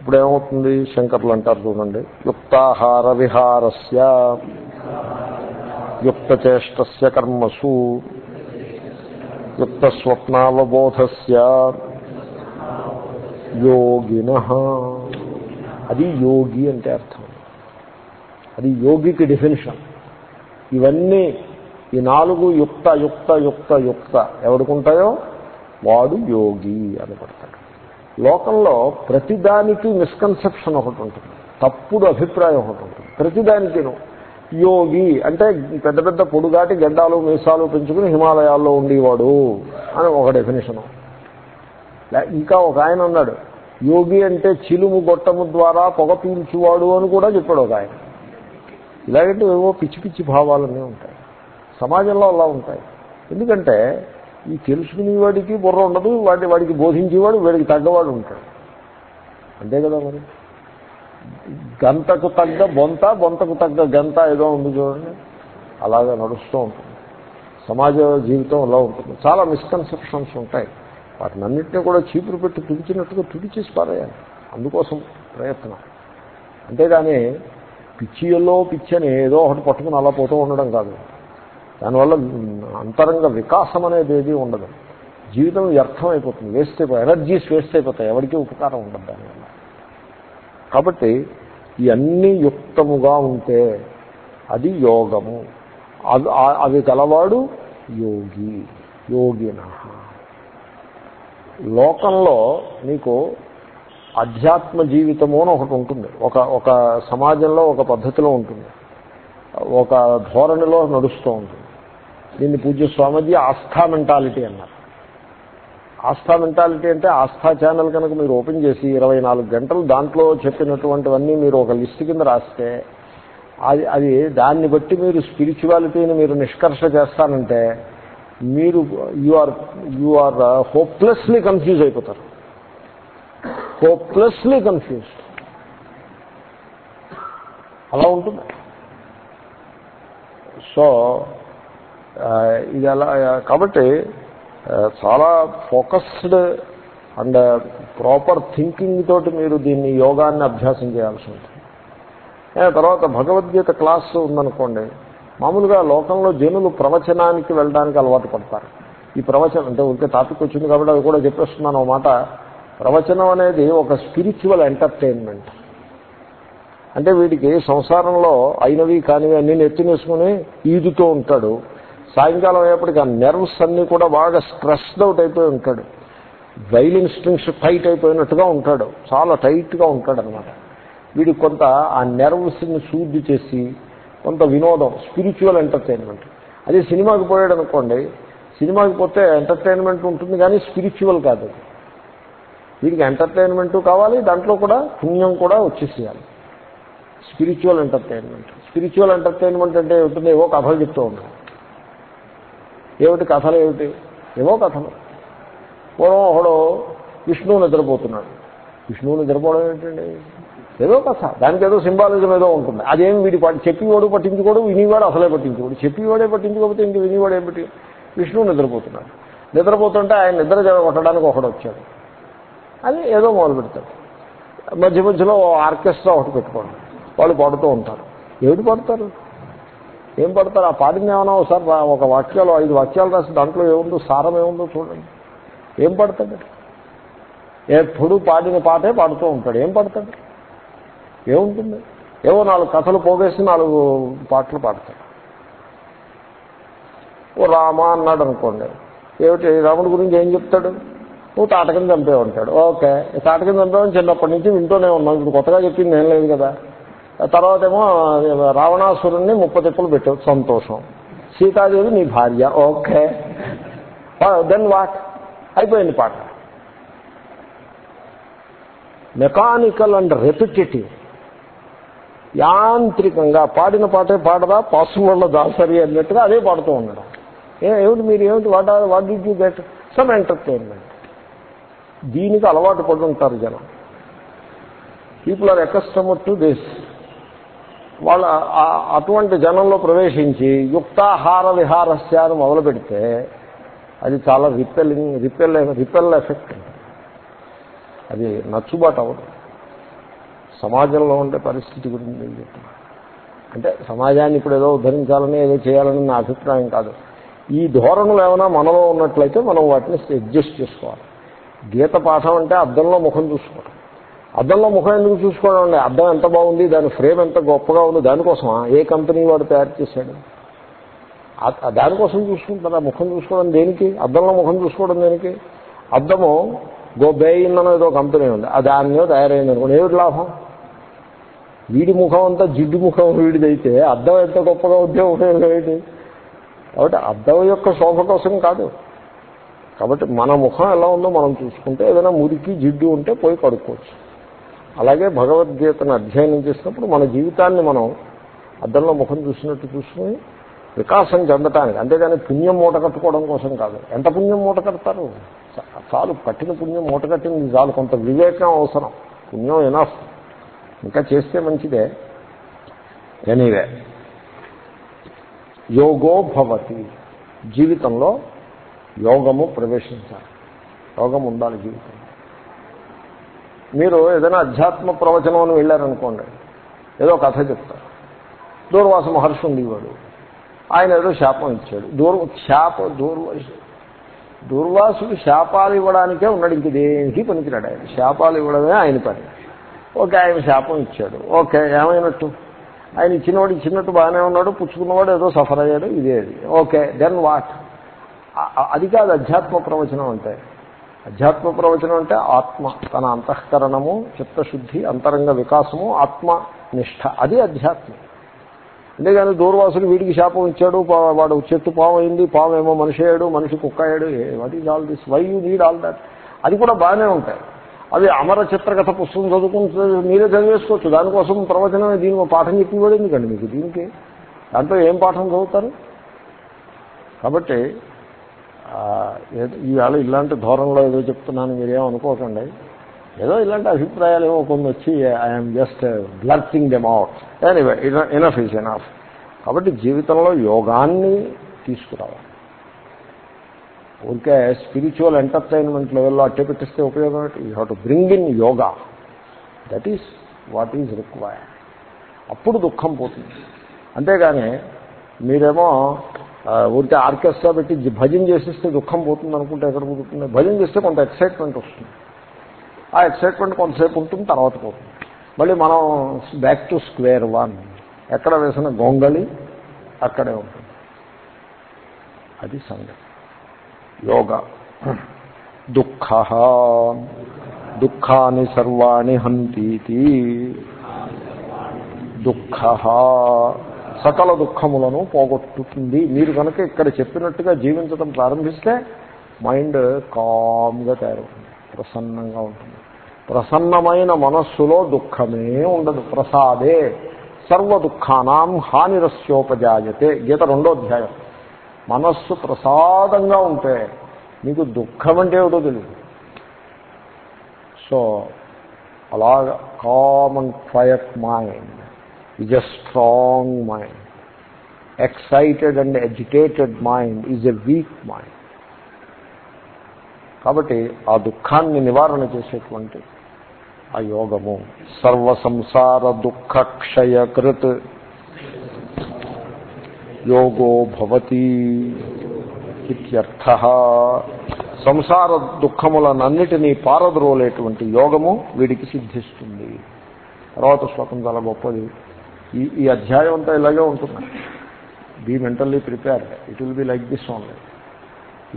ఇప్పుడు ఏమవుతుంది శంకర్లు అంటారు చూడండి. యుక్తాహార విహారస్య యుక్తచేష్టస్య కర్మసు. యుక్తస్వప్నావబోధస్య యోగిన. అది యోగి అంటే అర్థం. అది యోగికి డెఫినేషన్ ఇవన్నీ ఈ నాలుగు యుక్త యుక్త యుక్త యుక్త ఎవడుకుంటాయో? వాడు యోగి అని పడతాడు లోకంలో ప్రతిదానికి మిస్కన్సెప్షన్ ఒకటి ఉంటుంది. తప్పుడు అభిప్రాయం ఒకటి ఉంటుంది. ప్రతిదానికిను. యోగి అంటే పెద్ద పెద్ద పొడుగాటి గడ్డాలు మీసాలు పెంచుకుని హిమాలయాల్లో ఉండేవాడు అని ఒక డెఫినేషను ఇంకా ఒక ఆయన ఉన్నాడు. యోగి అంటే చిలుము గొట్టము ద్వారా పొగ పీల్చువాడు అని కూడా చెప్పాడు ఒక ఆయన. ఇలాగంటే ఏవో పిచ్చి పిచ్చి భావాలన్నీ ఉంటాయి. సమాజంలో అలా ఉంటాయి. ఎందుకంటే ఈ తెలుసుకునేవాడికి బుర్ర ఉండదు వాడి వాడికి బోధించేవాడు వాడికి తగ్గవాడు ఉంటాడు. అంతే కదా మరి? గంటకు తగ్గ బొంత బొంతకు తగ్గ గంట ఏదో ఉంది చూడండి. అలాగా నడుస్తూ ఉంటుంది. సమాజ జీవితం అలా ఉంటుంది. చాలా మిస్కన్సెప్షన్స్ ఉంటాయి. వాటిని అన్నింటినీ కూడా చీపురు పెట్టి తుడిచినట్టుగా తుడిచేసి పారేయాలి. అందుకోసం ప్రయత్నం. అంతేగాని పిచ్చిలో పిచ్చని ఏదో ఒకటి పట్టుకుని అలా పోతూ ఉండడం కాదు. దానివల్ల అంతరంగ వికాసం అనేది ఏది ఉండదు. జీవితం వ్యర్థం అయిపోతుంది వేస్ట్ అయిపోయి ఎనర్జీస్ వేస్ట్ అయిపోతాయి. ఎవరికి ఉపకారం ఉండదు దానివల్ల. కాబట్టి ఇవన్నీ యుక్తముగా ఉంటే అది యోగము. అవి అవి గలవాడు యోగి. యోగిన. లోకంలో మీకు అధ్యాత్మ జీవితము అని ఒకటి ఉంటుంది. ఒక ఒక సమాజంలో ఒక పద్ధతిలో ఉంటుంది. ఒక ధోరణిలో నడుస్తూ ఉంటుంది. దీన్ని పూజ్య స్వామిజీ ఆస్థా మెంటాలిటీ అన్నారు. ఆస్థా మెంటాలిటీ అంటే ఆస్థా ఛానల్ కనుక మీరు ఓపెన్ చేసి ఇరవై నాలుగు గంటలు దాంట్లో చెప్పినటువంటివన్నీ మీరు ఒక లిస్ట్ కింద రాస్తే అది అది దాన్ని బట్టి మీరు స్పిరిచువాలిటీని మీరు నిష్కర్ష చేస్తానంటే మీరు you are you are hopelessly confuse అయిపోతారు. హోప్లెస్లీ కన్ఫ్యూజ్ అలా ఉంటుంది. సో uh, ఇది అలా uh, కాబట్టి uh, చాలా ఫోకస్డ్ అండ్ ప్రాపర్ థింకింగ్ తోటి మీరు దీన్ని యోగాన్ని అభ్యాసం చేయాల్సి ఉంటుంది. తర్వాత భగవద్గీత క్లాస్ ఉందనుకోండి. మామూలుగా లోకంలో జనులు ప్రవచనానికి వెళ్ళడానికి అలవాటు పడతారు. ఈ ప్రవచనం అంటే ఉంటే టాపిక్ వచ్చింది కాబట్టి అది కూడా చెప్పేస్తున్నాను మాట. ప్రవచనం అనేది ఒక స్పిరిచువల్ ఎంటర్టైన్మెంట్ అంటే వీడికి సంసారంలో అయినవి కానివి అన్ని నెత్తినేసుకుని ఈదుతూ ఉంటాడు. సాయంకాలం అయ్యేప్పటికి ఆ నెర్వ్స్ అన్నీ కూడా బాగా స్ట్రెస్డ్ అవుట్ అయిపోయి ఉంటాడు. వైలింగ్ స్ట్రింగ్స్ టైట్ అయిపోయినట్టుగా ఉంటాడు. చాలా టైట్గా ఉంటాడు అనమాట వీడికి కొంత ఆ నెర్వ్స్ని శుద్ధి చేసి కొంత వినోదం స్పిరిచువల్ ఎంటర్టైన్మెంట్ అదే సినిమాకి పోయాడు అనుకోండి సినిమాకి పోతే ఎంటర్టైన్మెంట్ ఉంటుంది కానీ స్పిరిచువల్ కాదు వీడికి ఎంటర్టైన్మెంట్ కావాలి దాంట్లో కూడా పుణ్యం కూడా వచ్చేసేయాలి. స్పిరిచువల్ ఎంటర్టైన్మెంట్ స్పిరిచువల్ ఎంటర్టైన్మెంట్ అంటే ఏమిటి ఏవో కథలు చెప్తూ ఉంటాం ఏమిటి కథలు ఏమిటి? ఏవో కథలు. పూర్వం ఒకడు విష్ణువు నిద్రపోతున్నాడు. విష్ణువు నిద్రపోవడం ఏంటండి? ఏదో కథ దానికి ఏదో సింబాలిజం ఏదో ఉంటుంది. అదేం వీడి పాటి చెప్పివాడు పట్టించుకోడు వినివాడు అసలే పట్టించుకోడు. చెప్పివాడే పట్టించుకోకపోతే ఇంక వినివాడు ఏం పట్టి విష్ణువు నిద్రపోతున్నాడు. నిద్రపోతుంటే ఆయన నిద్ర కొట్టడానికి ఒకడు వచ్చాడు. అని ఏదో మొదలు పెడతాడు. మధ్య మధ్యలో ఆర్కెస్ట్రా ఒకటి పెట్టుకోండి. వాళ్ళు పాడుతూ ఉంటారు. ఏమిటి పాడతారు? ఏం పడతారు? ఆ పాడింది ఏమైనా ఒకసారి ఒక వాక్యాలు ఐదు వాక్యాలు రాసి దాంట్లో ఏముందో సారం ఏముందో చూడండి. ఏం పడతాడు? ఎప్పుడు పాడిన పాటే పాడుతూ ఉంటాడు. ఏం పడతాడు? ఏముంటుంది? ఏవో నాలుగు కథలు పోగేసి నాలుగు పాటలు పాడతాడు ఓ రామ అన్నాడు అనుకోండి. ఏమిటి రాముడి గురించి ఏం చెప్తాడు? నువ్వు తాటకని చంపే ఉంటాడు ఓకే తాటకని చంపేవని చిన్నప్పటి నుంచి వింటూనే ఉన్నాం. ఇప్పుడు కొత్తగా చెప్పింది ఏం లేదు కదా. తర్వాత ఏమో రావణాసురుణ్ణి ముప్ప తిప్పలు పెట్టావు సంతోషం. సీతాదేవి నీ భార్య. ఓకే. దెన్ వాట్ అయిపోయింది పాట. మెకానికల్ అండ్ రెపిటేటివ్ యాంత్రికంగా పాడిన పాటే పాడదా పాసుమల్ల దాసరి అన్నట్టుగా అదే పాడుతూ ఉండడం ఏమిటి మీరు ఏమిటి what what did you get? Some entertainment. దీనికి అలవాటు పడి ఉంటారు జనం. People are accustomed to this వాళ్ళ అటువంటి జనంలో ప్రవేశించి యుక్తాహార విహారస్యాన్ని మొదలు పెడితే అది చాలా రిపెల్లింగ్ రిపెల్ రిపెల్ ఎఫెక్ట్. అది నచ్చుబాటు అవ్వదు. సమాజంలో ఉండే పరిస్థితి గురించి నేను చెప్తున్నా. అంటే సమాజాన్ని ఇప్పుడు ఏదో ఉద్ధరించాలని ఏదో చేయాలని నా అభిప్రాయం కాదు. ఈ ధోరణులు ఏమైనా మనలో ఉన్నట్లయితే మనం వాటిని అడ్జస్ట్ చేసుకోవాలి. గీత పాఠం అంటే అద్దంలో ముఖం చూసుకోవడం. అద్దంలో ముఖం ఎందుకు చూసుకోవడం అండి అద్దం ఎంత బాగుంది దాని ఫ్రేమ్ ఎంత గొప్పగా ఉంది దానికోసమా? ఏ కంపెనీ వాడు తయారు చేశాడు? దానికోసం చూసుకుంటారా ముఖం చూసుకోవడం దేనికి? అద్దంలో ముఖం చూసుకోవడం దేనికి? అద్దము గో బేయిన్ అనేదో ఏదో కంపెనీ ఉంది. ఆ మీద తయారైంది అనుకోండి ఏమిటి లాభం? వీడి ముఖం అంతా జిడ్డు ముఖం వీడిదైతే అద్దం ఎంత గొప్పగా ఉంటే ఉపయోగం ఏంటి? కాబట్టి అద్దం యొక్క శోభ కోసం కాదు. కాబట్టి మన ముఖం ఎలా ఉందో మనం చూసుకుంటే ఏదైనా మురికి జిడ్డు ఉంటే పోయి కడుక్కోవచ్చు. అలాగే భగవద్గీతను అధ్యయనం చేసినప్పుడు మన జీవితాన్ని మనం అద్దంలో ముఖం చూసినట్టు చూసుకుని వికాసం చెందటానికి అంతేగాని పుణ్యం మూట కట్టుకోవడం కోసం కాదు. ఎంత పుణ్యం మూట కడతారు? చాలు కట్టిన పుణ్యం మూట కట్టింది చాలు కొంత వివేకం అవసరం. పుణ్యం ఎనఫ్ ఇంకా చేస్తే మంచిదే. ఎనీవే యోగో భవతి. జీవితంలో యోగము ప్రవేశించాలి. యోగం ఉండాలి జీవితంలో. మీరు ఏదైనా అధ్యాత్మ ప్రవచనం అని వెళ్ళారనుకోండి ఏదో కథ చెప్తారు. దూర్వాస మహర్షి ఉండేవాడు. ఆయన ఏదో శాపం ఇచ్చాడు. దూర్ శాప దూర్వాసు దూర్వాసుడు శాపాలు ఇవ్వడానికే ఉన్నాడు. ఇంక దేనికి పనికిరాడు ఆయన? శాపాలు ఇవ్వడమే ఆయన పని. ఓకే ఆయన శాపం ఇచ్చాడు. ఓకే ఏమైనట్టు? ఆయన ఇచ్చినవాడు ఇచ్చినట్టు బాగానే ఉన్నాడు పుచ్చుకున్నవాడు ఏదో సఫర్ అయ్యాడు ఇదే అది. ఓకే దెన్ వాట్ అది కాదు అధ్యాత్మ ప్రవచనం అంటే. అధ్యాత్మ ప్రవచనం అంటే ఆత్మ తన అంతఃకరణము చిత్తశుద్ధి అంతరంగ వికాసము ఆత్మ నిష్ఠ అది అధ్యాత్మం. అంతేగాని దూర్వాసుడు వీడికి శాపం ఇచ్చాడు పా- వాడు చెట్టు పాము అయింది పాము ఏమో మనిషి అయ్యాడు మనిషి కుక్క అయ్యాడు what is all this why you need all that అది కూడా బాగానే ఉంటాయి. అవి అమర చిత్రకథ పుస్తకం చదువుకుంటే మీరే చదివేసుకోవచ్చు. దానికోసం ప్రవచనం దీని ఒక పాఠం చెప్పివాడు ఎందుకండి మీకు దీనికి? దాంట్లో ఏం పాఠం చదువుతారు? కాబట్టి ఈవేళ ఇలాంటి ధోరణిలో ఏదో చెప్తున్నాను మీరేం అనుకోకండి. ఏదో ఇలాంటి అభిప్రాయాలు ఏమో కొన్ని వచ్చి I'm just blurting them out anyway enough is enough కాబట్టి జీవితంలో యోగాన్ని తీసుకురావాలి. ఊరికే స్పిరిచువల్ ఎంటర్టైన్మెంట్ లెవెల్లో అట్టే పెట్టిస్తే ఉపయోగం ఏంటి? You have to bring in yoga that is what is required అప్పుడు దుఃఖం పోతుంది. అంతేగాని మీరేమో ఊరికే ఆర్కెస్ట్రా పెట్టి భజన చేసిస్తే దుఃఖం పోతుంది అనుకుంటే ఎక్కడ కుదురుతుంది భజన చేస్తే కొంత ఎక్సైట్మెంట్ వస్తుంది. ఆ ఎక్సైట్మెంట్ కొంతసేపు ఉంటుంది తర్వాత పోతుంది. మళ్ళీ మనం బ్యాక్ టు స్క్వేర్ వన్ ఎక్కడ వేసిన గొంగళి అక్కడే ఉంటుంది. అది సంగతి. యోగ. దుఃఖ దుఃఖాన్ని సర్వాణి హంతీతి. దుఃఖ సకల దుఃఖములను పోగొట్టుతుంది. మీరు కనుక ఇక్కడ చెప్పినట్టుగా జీవించడం ప్రారంభిస్తే మైండ్ కామ్గా తయారవుతుంది. ప్రసన్నంగా ఉంటుంది. ప్రసన్నమైన మనస్సులో దుఃఖమే ఉండదు. ప్రసాదే. సర్వ దుఃఖానాం హానిరస్యోపజాయతే. గీత రెండో అధ్యాయం. మనస్సు ప్రసాదంగా ఉంటే నీకు దుఃఖం అంటే ఏమిటో తెలియదు సో అలాగా common quiet mind is a strong mind excited and educated mind is a weak mind కాబట్టి ఆ దుఃఖాన్ని నివారణ చేసేటువంటి ఆ యోగము. సర్వ సంసార దుఃఖ క్షయకృత్ యోగో భవతి ఇత్యర్థ సంసార దుఃఖములనన్నిటినీ పారద్రోలేటువంటి యోగము వీడికి సిద్ధిస్తుంది. తర్వాత శ్లోకం చాలా గొప్పది. ఈ ఈ అధ్యాయం అంతా ఇలాగే ఉంటుంది. Be mentally prepare it will be like this only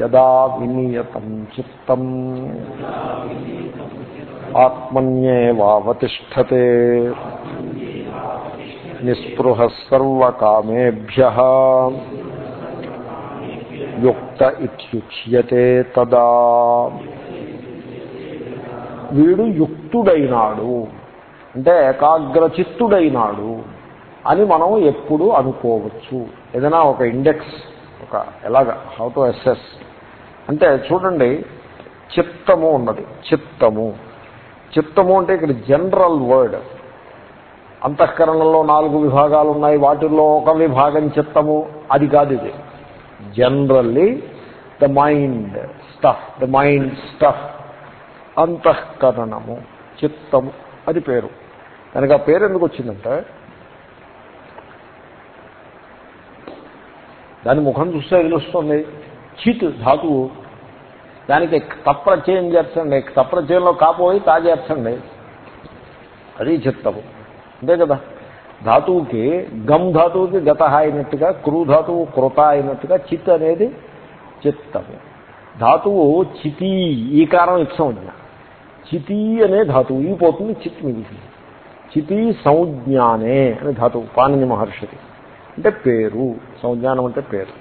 యదా వినియతం చిత్తం. ఆత్మన్యేవావతిష్టతే నిస్పృహ సర్వకామేభ్య. యుక్త ఇత్యుచ్యతే తదా. వీడు యుక్తుడైనాడు అంటే ఏకాగ్రచిత్తుడైనాడు అని మనం ఎప్పుడు అనుకోవచ్చు. ఏదైనా ఒక ఇండెక్స్ ఒక ఎలాగ హౌ టు అసెస్ అంటే చూడండి చిత్తము ఉన్నది చిత్తము. చిత్తము అంటే ఇక్కడ జనరల్ వర్డ్ అంతఃకరణలో నాలుగు విభాగాలు ఉన్నాయి వాటిల్లో ఒక విభాగం చిత్తము. అది కాదు ఇది. Generally the mind stuff the mind stuff అంతఃకరణము చిత్తము. అది పేరు. కనుక ఆ పేరు ఎందుకు వచ్చిందంటే దాని ముఖం చూస్తే తెలుస్తుంది. చిత్ ధాతువు. దానికి తప్రచయం చేర్చండి తప్రచయంలో కాపోయి తాజేర్చండి అది చిత్తము. అంతే కదా. ధాతువుకి గమ్ ధాతువుకి గత అయినట్టుగా క్రూ ధాతువు కృత అయినట్టుగా చిత్ అనేది చిత్తము. ధాతువు చితి ఈ కారం ఇచ్చంజ్ఞ చితి అనే ధాతువు ఈ పోతుంది చిత్ మిగిలింది. చితి సంజ్ఞానే అనే ధాతువు పాణిని మహర్షికి అంటే పేరు సంజ్ఞానం అంటే పేరు.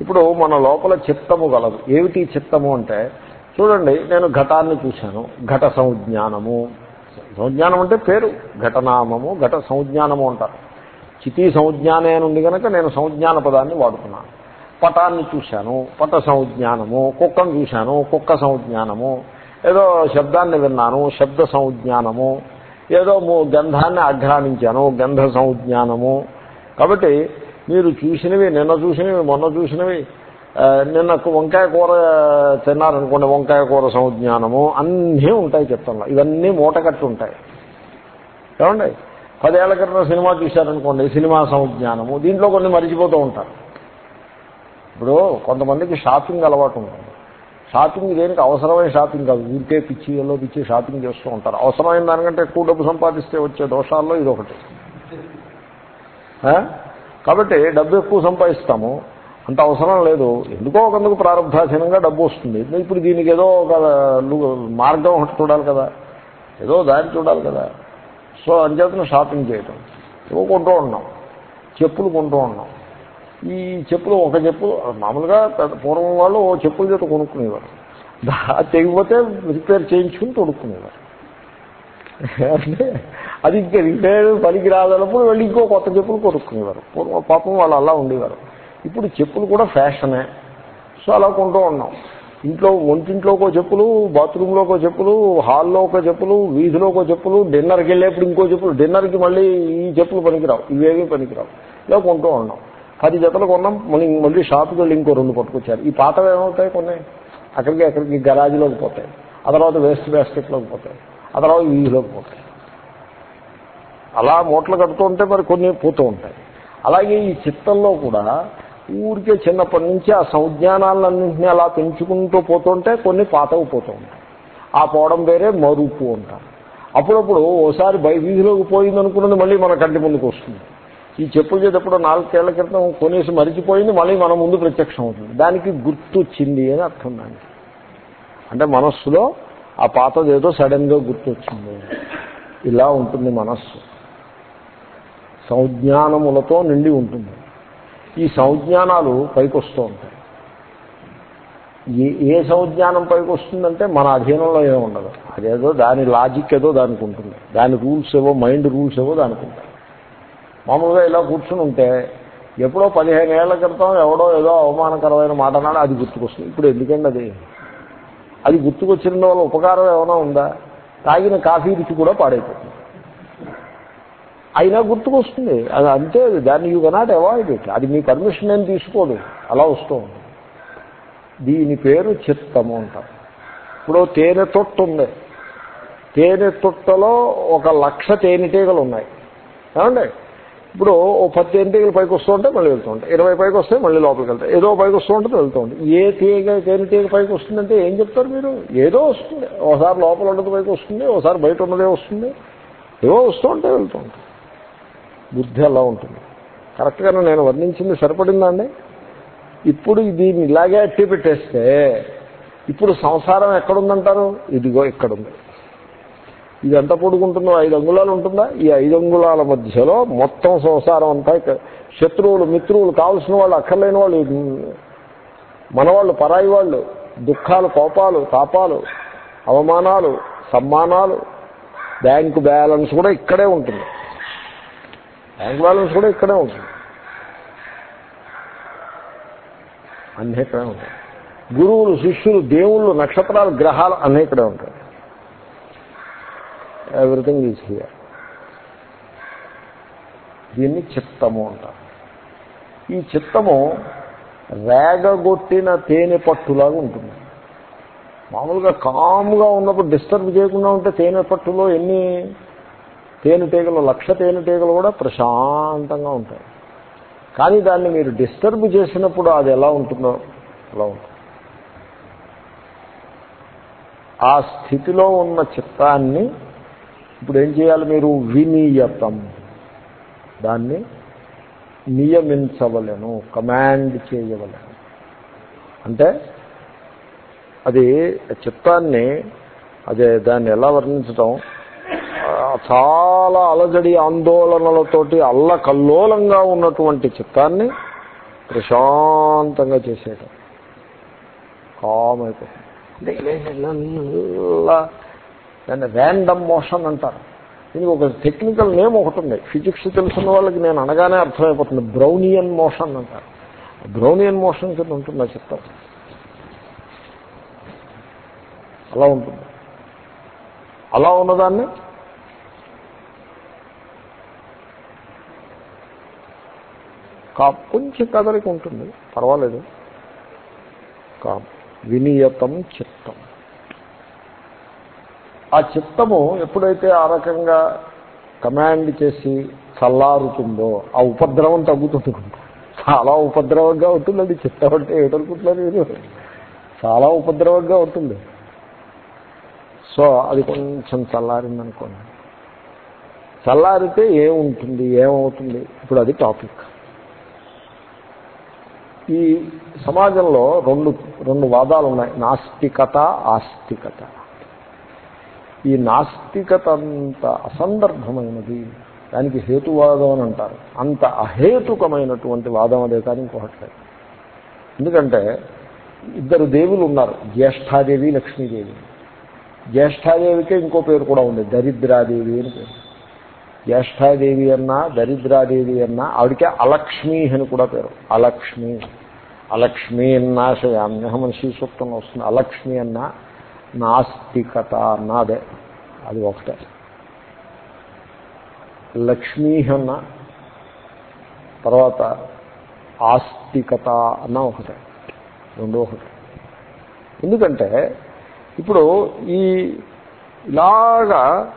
ఇప్పుడు మన లోపల చిత్తము గలదు. ఏమిటి చిత్తము అంటే చూడండి నేను ఘటాన్ని చూశాను. ఘట సంజ్ఞానము. సంజ్ఞానం అంటే పేరు. ఘటనామము ఘట సంజ్ఞానము అంటారు. చితి సంజ్ఞానే అని ఉంది కనుక నేను సంజ్ఞాన పదాన్ని వాడుతున్నాను పటాన్ని చూశాను పట సంజ్ఞానము కుక్కను చూశాను కుక్క సంజ్ఞానము ఏదో శబ్దాన్ని విన్నాను శబ్ద సంజ్ఞానము ఏదో గంధాన్ని ఆఘ్రానించాను గంధ సంజ్ఞానము. కాబట్టి మీరు చూసినవి నిన్న చూసినవి మొన్న చూసినవి నిన్న వంకాయ కూర తిన్నారనుకోండి వంకాయ కూర సంజ్ఞానము అన్నీ ఉంటాయి చిత్తంలో ఇవన్నీ మూటకట్టు ఉంటాయి. ఏమండి? పదేళ్ళ క్రితం సినిమా చూశారనుకోండి సినిమా సంజ్ఞానము దీంట్లో కొన్ని మరిచిపోతూ ఉంటారు. ఇప్పుడు కొంతమందికి షాపింగ్ అలవాటు ఉంటుంది. షాపింగ్ దేనికి అవసరమైన షాపింగ్ కాదు. ఊరికే పిచ్చి ఎల్లో పిచ్చి షాపింగ్ చేస్తూ ఉంటారు. అవసరమైన దానికంటే ఎక్కువ డబ్బు సంపాదిస్తే వచ్చే దోషాల్లో ఇది ఒకటి కాబట్టి డబ్బు ఎక్కువ సంపాదిస్తాము. అంత అవసరం లేదు. ఎందుకో ఒకందుకు ప్రారంభాధీనంగా డబ్బు వస్తుంది. ఇప్పుడు దీనికి ఏదో ఒక మార్గం ఒకటి చూడాలి కదా. ఏదో దారి చూడాలి కదా. సో అంచేతను షాపింగ్ చేయటం. ఏవో కొంటూ ఉన్నాం. చెప్పులు కొంటూ ఉన్నాం. ఈ చెప్పులు ఒక చెప్పు మామూలుగా పూర్వం వాళ్ళు ఓ చెప్పుల చేత కొనుక్కునేవారు. తెగిపోతే రిపేర్ చేయించుకుని తొడుక్కునేవారు. అంటే అది ఇంకా రిపేర్ పనికి రాదన్నప్పుడు వెళ్ళి ఇంకో కొత్త చెప్పులు కొనుక్కునేవారు. పూర్వం పాపం వాళ్ళు అలా ఉండేవారు. ఇప్పుడు చెప్పులు కూడా ఫ్యాషనే. సో అలా కొంటూ ఉన్నాం. ఇంట్లో ఒంటింట్లోకో చెప్పులు బాత్రూంలోకో చెప్పులు హాల్లో ఒక చెప్పులు వీధిలో ఒక చెప్పులు డిన్నర్కి వెళ్ళేప్పుడు ఇంకో చెప్పులు డిన్నర్కి మళ్ళీ ఈ చెప్పులు పనికిరావు ఇవేమీ పనికిరావు. ఇలా కొంటూ ఉన్నాం. పది జతలు కొన్నాం మళ్ళీ మళ్ళీ షాప్కి వెళ్ళి ఇంకో రెండు పట్టుకొచ్చారు. ఈ పాతవి ఏమవుతాయి కొన్ని? అక్కడికి అక్కడికి గరాజీలోకి పోతాయి. ఆ తర్వాత వేస్ట్ బ్యాస్కెట్లోకి పోతాయి. ఆ తర్వాత వీధిలోకి పోతాయి. అలా మూటలు కడుతూ ఉంటే మరి కొన్ని పోతూ ఉంటాయి. అలాగే ఈ చిత్తంలో కూడా ఊరికే చిన్నప్పటి నుంచి ఆ సంజ్ఞానాలన్నింటినీ అలా పెంచుకుంటూ పోతుంటే కొన్ని పాతవి పోతూ ఉంటాయి. ఆ పోవడం వేరే మరుపు ఉంటారు అప్పుడప్పుడు ఓసారి బై వీధిలోకి పోయింది అనుకున్నది మళ్ళీ మన కంటి ముందుకు వస్తుంది. ఈ చెప్పులు చేసేటప్పుడు నాలుగేళ్ళ క్రితం కొనేసి మరిచిపోయింది మళ్ళీ మన ముందు ప్రత్యక్షం అవుతుంది. దానికి గుర్తొచ్చింది అని అర్థం దానికి. అంటే మనస్సులో ఆ పాతది ఏదో సడన్గా గుర్తొచ్చింది. ఇలా ఉంటుంది మనస్సు. సంజ్ఞానములతో నిండి ఉంటుంది. ఈ సంజ్ఞానాలు పైకి వస్తూ ఉంటాయి. ఏ ఏ సంజ్ఞానం పైకి వస్తుందంటే మన అధీనంలో ఏమి ఉండదు. అదేదో దాని లాజిక్ ఏదో దానికి ఉంటుంది దాని రూల్స్ ఏవో మైండ్ రూల్స్ ఏవో దానికి ఉంటాయి మామూలుగా ఇలా కూర్చుని ఉంటే ఎప్పుడో పదిహేను ఏళ్ళ క్రితం ఎవడో ఏదో అవమానకరమైన మాట అన్నాడు అది గుర్తుకొస్తుంది. ఇప్పుడు ఎందుకండి అది? అది గుర్తుకొచ్చిన వల్ల ఉపకారం ఏమైనా ఉందా? తాగిన కాఫీ రుచి కూడా పాడైపోతుంది. అయినా గుర్తుకొస్తుంది. అది అంతే దాన్ని యూ కెనాట్ అవాయిడ్ ఇట్ అది మీ పర్మిషన్ ఏం తీసుకోదు. అలా వస్తూ ఉంది. దీని పేరు చిత్తము అంటారు. ఇప్పుడు తేనె తొట్టు ఉంది. తేనె తొట్టలో ఒక లక్ష తేనెటీగలు ఉన్నాయి. ఏమండి? ఇప్పుడు ఓ పది తేనెటీగలు పైకి వస్తూ ఉంటే మళ్ళీ వెళ్తూ ఉంటాయి. ఇరవై పైకి వస్తే మళ్ళీ లోపలికి వెళ్తాయి. ఏదో పైకి వస్తూ ఉంటుంది వెళ్తూ ఉంటుంది. ఏ తీగ తేనెటీగ పైకి వస్తుందంటే ఏం చెప్తారు మీరు? ఏదో వస్తుంది. ఒకసారి లోపల ఉన్నది పైకి వస్తుంది. ఒకసారి బయట ఉన్నదే వస్తుంది. ఏవో వస్తూ ఉంటే వెళ్తూ ఉంటాయి బుద్ధి అలా ఉంటుంది. కరెక్ట్గానే నేను వర్ణించింది సరిపడిందండి ఇప్పుడు దీన్ని ఇలాగే అట్టి పెట్టేస్తే ఇప్పుడు సంసారం ఎక్కడుందంటారు? ఇదిగో ఇక్కడుంది. ఇది ఎంత పొడుగుంటుందో ఐదు అంగుళాలు ఉంటుందా? ఈ ఐదు అంగుళాల మధ్యలో మొత్తం సంసారం అంతా శత్రువులు మిత్రువులు కావలసిన వాళ్ళు అక్కర్లేని వాళ్ళు మనవాళ్ళు పరాయి వాళ్ళు దుఃఖాలు కోపాలు తాపాలు అవమానాలు సమ్మానాలు బ్యాంకు బ్యాలెన్స్ కూడా ఇక్కడే ఉంటుంది. బ్యాంక్ బ్యాలెన్స్ కూడా ఇక్కడే ఉంటుంది. అన్నీ ఇక్కడే ఉంటాయి. గురువులు శిష్యులు దేవుళ్ళు నక్షత్రాలు గ్రహాలు అన్నీ ఇక్కడే ఉంటాయి. ఎవ్రీథింగ్ ఈజ్ హియర్ దీన్ని చిత్తము అంటారు. ఈ చిత్తము రేగగొట్టిన తేనె పట్టులాగా ఉంటుంది. మామూలుగా కామ్గా ఉన్నప్పుడు డిస్టర్బ్ చేయకుండా ఉంటే తేనె పట్టులో ఎన్ని తేనెటీగలు లక్ష తేనెటీగలు కూడా ప్రశాంతంగా ఉంటాయి. కానీ దాన్ని మీరు డిస్టర్బ్ చేసినప్పుడు అది ఎలా ఉంటుందో అలా ఉంటుంది. ఆ స్థితిలో ఉన్న చిత్తాన్ని ఇప్పుడు ఏం చేయాలి మీరు? వినియతం. దాన్ని నియమించవలను కమాండ్ చేయవలను. అంటే అది చిత్తాన్ని అదే దాన్ని ఎలా వర్ణించటం? చాలా అలజడి ఆందోళనలతోటి అల్లకల్లోలంగా ఉన్నటువంటి చిత్తాన్ని ప్రశాంతంగా చేసేయటం. కామ్ అయిపోతుంది అంటే దాన్ని ర్యాండమ్ మోషన్ అంటారు. దీనికి ఒక టెక్నికల్ నేమ్ ఒకటి ఉంది. ఫిజిక్స్ తెలుసున్న వాళ్ళకి నేను అనగానే అర్థమైపోతుంది. బ్రౌనియన్ మోషన్ అంటారు. బ్రౌనియన్ మోషన్ కింద ఉంటుంది ఆ చిత్తం అలా ఉంటుంది. అలా ఉన్నదాన్ని కొంచెం కదలిక ఉంటుంది. పర్వాలేదు. కా వినియతం చిత్తం. ఆ చిత్తము ఎప్పుడైతే ఆ రకంగా కమాండ్ చేసి చల్లారుతుందో ఆ ఉపద్రవం తగ్గుతుంది చాలా ఉపద్రవంగా ఉంటుందండి. చిత్తం అంటే ఏటనుకుంటున్నారు మీరు? చాలా ఉపద్రవంగా ఉంటుంది. సో అది కొంచెం చల్లారిందనుకోండి. చల్లారితే ఏముంటుంది? ఏమవుతుంది? ఇప్పుడు అది టాపిక్. ఈ సమాజంలో రెండు రెండు వాదాలు ఉన్నాయి నాస్తికత ఆస్తికత. ఈ నాస్తికత అంత అసందర్భమైనది. దానికి హేతువాదం అని అంటారు. అంత అహేతుకమైనటువంటి వాదం అదే కానీ ఇంకొకటి ఎందుకంటే ఇద్దరు దేవులు ఉన్నారు. జ్యేష్ఠాదేవి లక్ష్మీదేవి. జ్యేష్ఠాదేవికే ఇంకో పేరు కూడా ఉంది. దరిద్రాదేవి అని పేరు. జ్యేష్ఠాదేవి అన్నా దరిద్రాదేవి అన్నా ఆవిడకే అలక్ష్మి అని కూడా పేరు. అలక్ష్మి. అలక్ష్మి అన్నాశయామ్యహం సూక్తంలో వస్తుంది. అలక్ష్మి అన్నా నాస్తికత అన్నదే అది ఒకటే. లక్ష్మీ అన్న తర్వాత ఆస్తికత అన్న ఒకటే. రెండో ఒకటే. ఎందుకంటే ఇప్పుడు ఈ ఇలాగా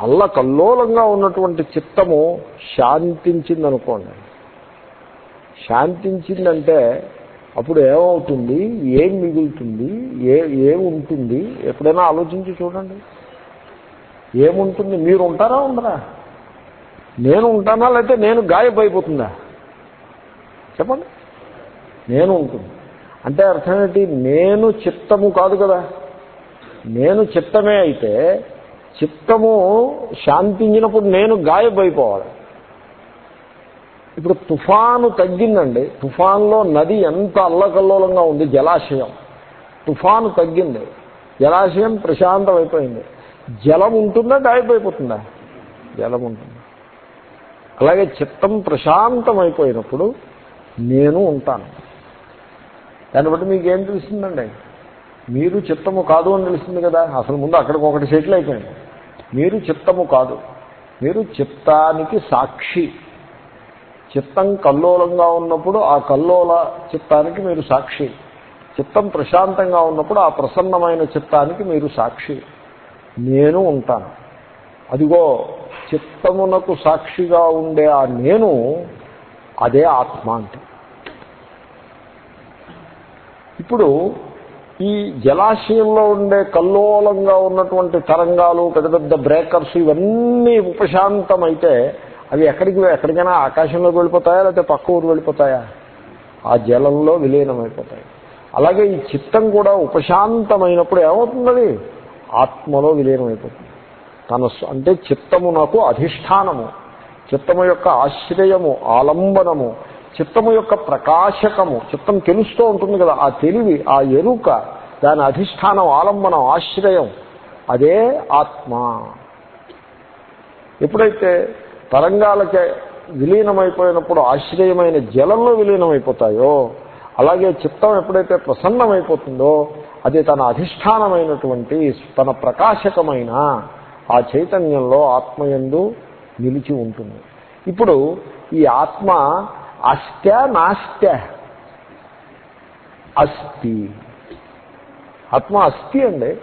అల్లకల్లోలంగా ఉన్నటువంటి చిత్తము శాంతించిందనుకోండి. శాంతించిందంటే అప్పుడు ఏమవుతుంది? ఏం మిగులుతుంది? ఏ ఏముంటుంది? ఎప్పుడైనా ఆలోచించి చూడండి. ఏముంటుంది? మీరు ఉంటారా ఉండరా? నేను ఉంటానా లేకపోతే నేను గాయపడిపోతుందా చెప్పండి. నేను ఉంటుంది. అంటే అర్థం ఏంటి? నేను చిత్తము కాదు కదా. నేను చిత్తమే అయితే చిత్తము శాంతించినప్పుడు నేను గాయబైపోవాలి. ఇప్పుడు తుఫాను తగ్గిందండి. తుఫాన్లో నది ఎంత అల్లకల్లోలంగా ఉంది జలాశయం. తుఫాను తగ్గింది. జలాశయం ప్రశాంతం అయిపోయింది జలం ఉంటుందా గాయబైపోతుందా? జలం ఉంటుంది. అలాగే చిత్తం ప్రశాంతం అయిపోయినప్పుడు నేను ఉంటాను. దాన్ని బట్టి మీకు ఏం తెలిసిందండి మీరు చిత్తము కాదు అని తెలుస్తుంది కదా. అసలు ముందు అక్కడికి ఒకటి సెటిల్ అయిపోయింది. మీరు చిత్తము కాదు. మీరు చిత్తానికి సాక్షి. చిత్తం కల్లోలంగా ఉన్నప్పుడు ఆ కల్లోల చిత్తానికి మీరు సాక్షి. చిత్తం ప్రశాంతంగా ఉన్నప్పుడు ఆ ప్రసన్నమైన చిత్తానికి మీరు సాక్షి. నేను ఉంటాను. అదిగో చిత్తమునకు సాక్షిగా ఉండే ఆ నేను అదే ఆత్మ అంటే. ఇప్పుడు ఈ జలాశయంలో ఉండే కల్లోలంగా ఉన్నటువంటి తరంగాలు పెద్ద పెద్ద బ్రేకర్స్ ఇవన్నీ ఉపశాంతమైతే అవి ఎక్కడికి ఎక్కడికైనా ఆకాశంలోకి వెళ్ళిపోతాయా లేకపోతే పక్క ఊరు వెళ్ళిపోతాయా? ఆ జలంలో విలీనమైపోతాయి. అలాగే ఈ చిత్తం కూడా ఉపశాంతమైనప్పుడు ఏమవుతుంది ఆత్మలో విలీనమైపోతుంది. తన అంటే చిత్తము నాకు అధిష్టానము. చిత్తము యొక్క ఆశ్రయము ఆలంబనము. చిత్తము యొక్క ప్రకాశకము. చిత్తం తెలుస్తూ ఉంటుంది కదా ఆ తెలివి ఆ ఎరుక దాని అధిష్టానం ఆలంబనం ఆశ్రయం. అదే ఆత్మ. ఎప్పుడైతే తరంగాలకే విలీనమైపోయినప్పుడు ఆశ్రయమైన జలంలో విలీనమైపోతాయో అలాగే చిత్తం ఎప్పుడైతే ప్రసన్నమైపోతుందో అది తన అధిష్టానమైనటువంటి తన ప్రకాశకమైన ఆ చైతన్యంలో ఆత్మయందు నిలిచి ఉంటుంది. ఇప్పుడు ఈ ఆత్మ అస్త్య నాస్త్య అస్థి ఆత్మ అస్థి అండి.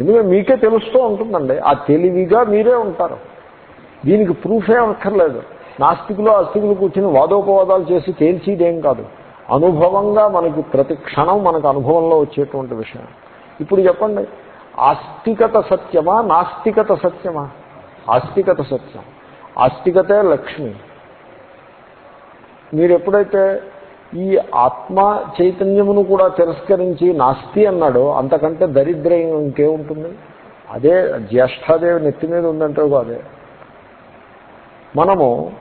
ఎందుకంటే మీకే తెలుస్తూ ఉంటుందండి. ఆ తెలివిగా మీరే ఉంటారు. దీనికి ప్రూఫ్ అక్కర్లేదు. నాస్తికులు అస్థికులు కూర్చుని వాదోపవాదాలు చేసి తేల్చిదేం కాదు. అనుభవంగా మనకి ప్రతి క్షణం మనకు అనుభవంలో వచ్చేటువంటి విషయం. ఇప్పుడు చెప్పండి. ఆస్తికత సత్యమా? నాస్తికత సత్యమా? ఆస్తికత సత్యం. ఆస్తికతే లక్ష్మి. మీరు ఎప్పుడైతే ఈ ఆత్మ చైతన్యమును కూడా తిరస్కరించి నాస్తి అన్నాడో అంతకంటే దరిద్రం ఇంకేముంటుంది? అదే జ్యేష్ఠాదేవి నెత్తి మీద ఉందంటే అదే. మనము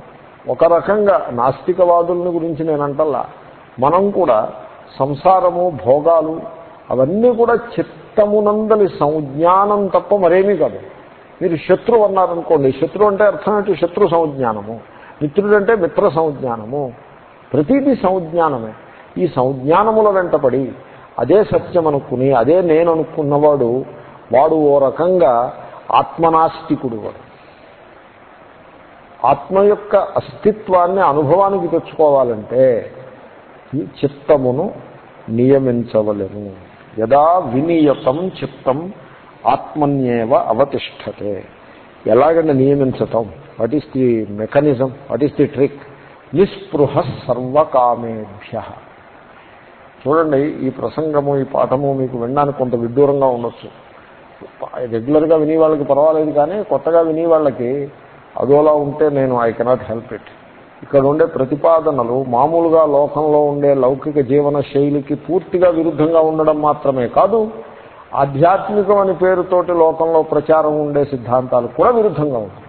ఒక రకంగా నాస్తికవాదుల్ని గురించి నేను అంటల్లా మనం కూడా సంసారము భోగాలు అవన్నీ కూడా చిత్తమునందలి సంజ్ఞానం తప్ప మరేమీ కాదు. మీరు శత్రువు అన్నారనుకోండి శత్రువు అంటే అర్థం ఏంటి? శత్రు సంజ్ఞానము. మిత్రుడంటే మిత్ర సంజ్ఞానము. ప్రతిదీ సంజ్ఞానమే. ఈ సంజ్ఞానముల వెంటపడి అదే సత్యం అనుకుని అదే నేను అనుకున్నవాడు వాడు ఓ రకంగా ఆత్మనాస్తికుడు వాడు. ఆత్మ యొక్క అస్తిత్వాన్ని అనుభవానికి తెచ్చుకోవాలంటే ఈ చిత్తమును నియమించవలము యదా వినియతం చిత్తం ఆత్మన్యేవ అవతిష్టతే ఎలాగంటే నియమించటం. What is the mechanism? What is the trick? నిస్పృహ సర్వకామేభ్య. చూడండి ఈ ప్రసంగము ఈ పాఠము మీకు వినడానికి కొంత విడ్డూరంగా ఉండొచ్చు. రెగ్యులర్గా వినే వాళ్ళకి పర్వాలేదు కానీ కొత్తగా వినే వాళ్ళకి అదోలా ఉంటే నేను ఐ కెనాట్ హెల్ప్ ఇట్. ఇక్కడ ఉండే ప్రతిపాదనలు మామూలుగా లోకంలో ఉండే లౌకిక జీవన శైలికి పూర్తిగా విరుద్ధంగా ఉండడం మాత్రమే కాదు ఆధ్యాత్మికం అని పేరుతోటి లోకంలో ప్రచారం ఉండే సిద్ధాంతాలు కూడా విరుద్ధంగా ఉంటాయి.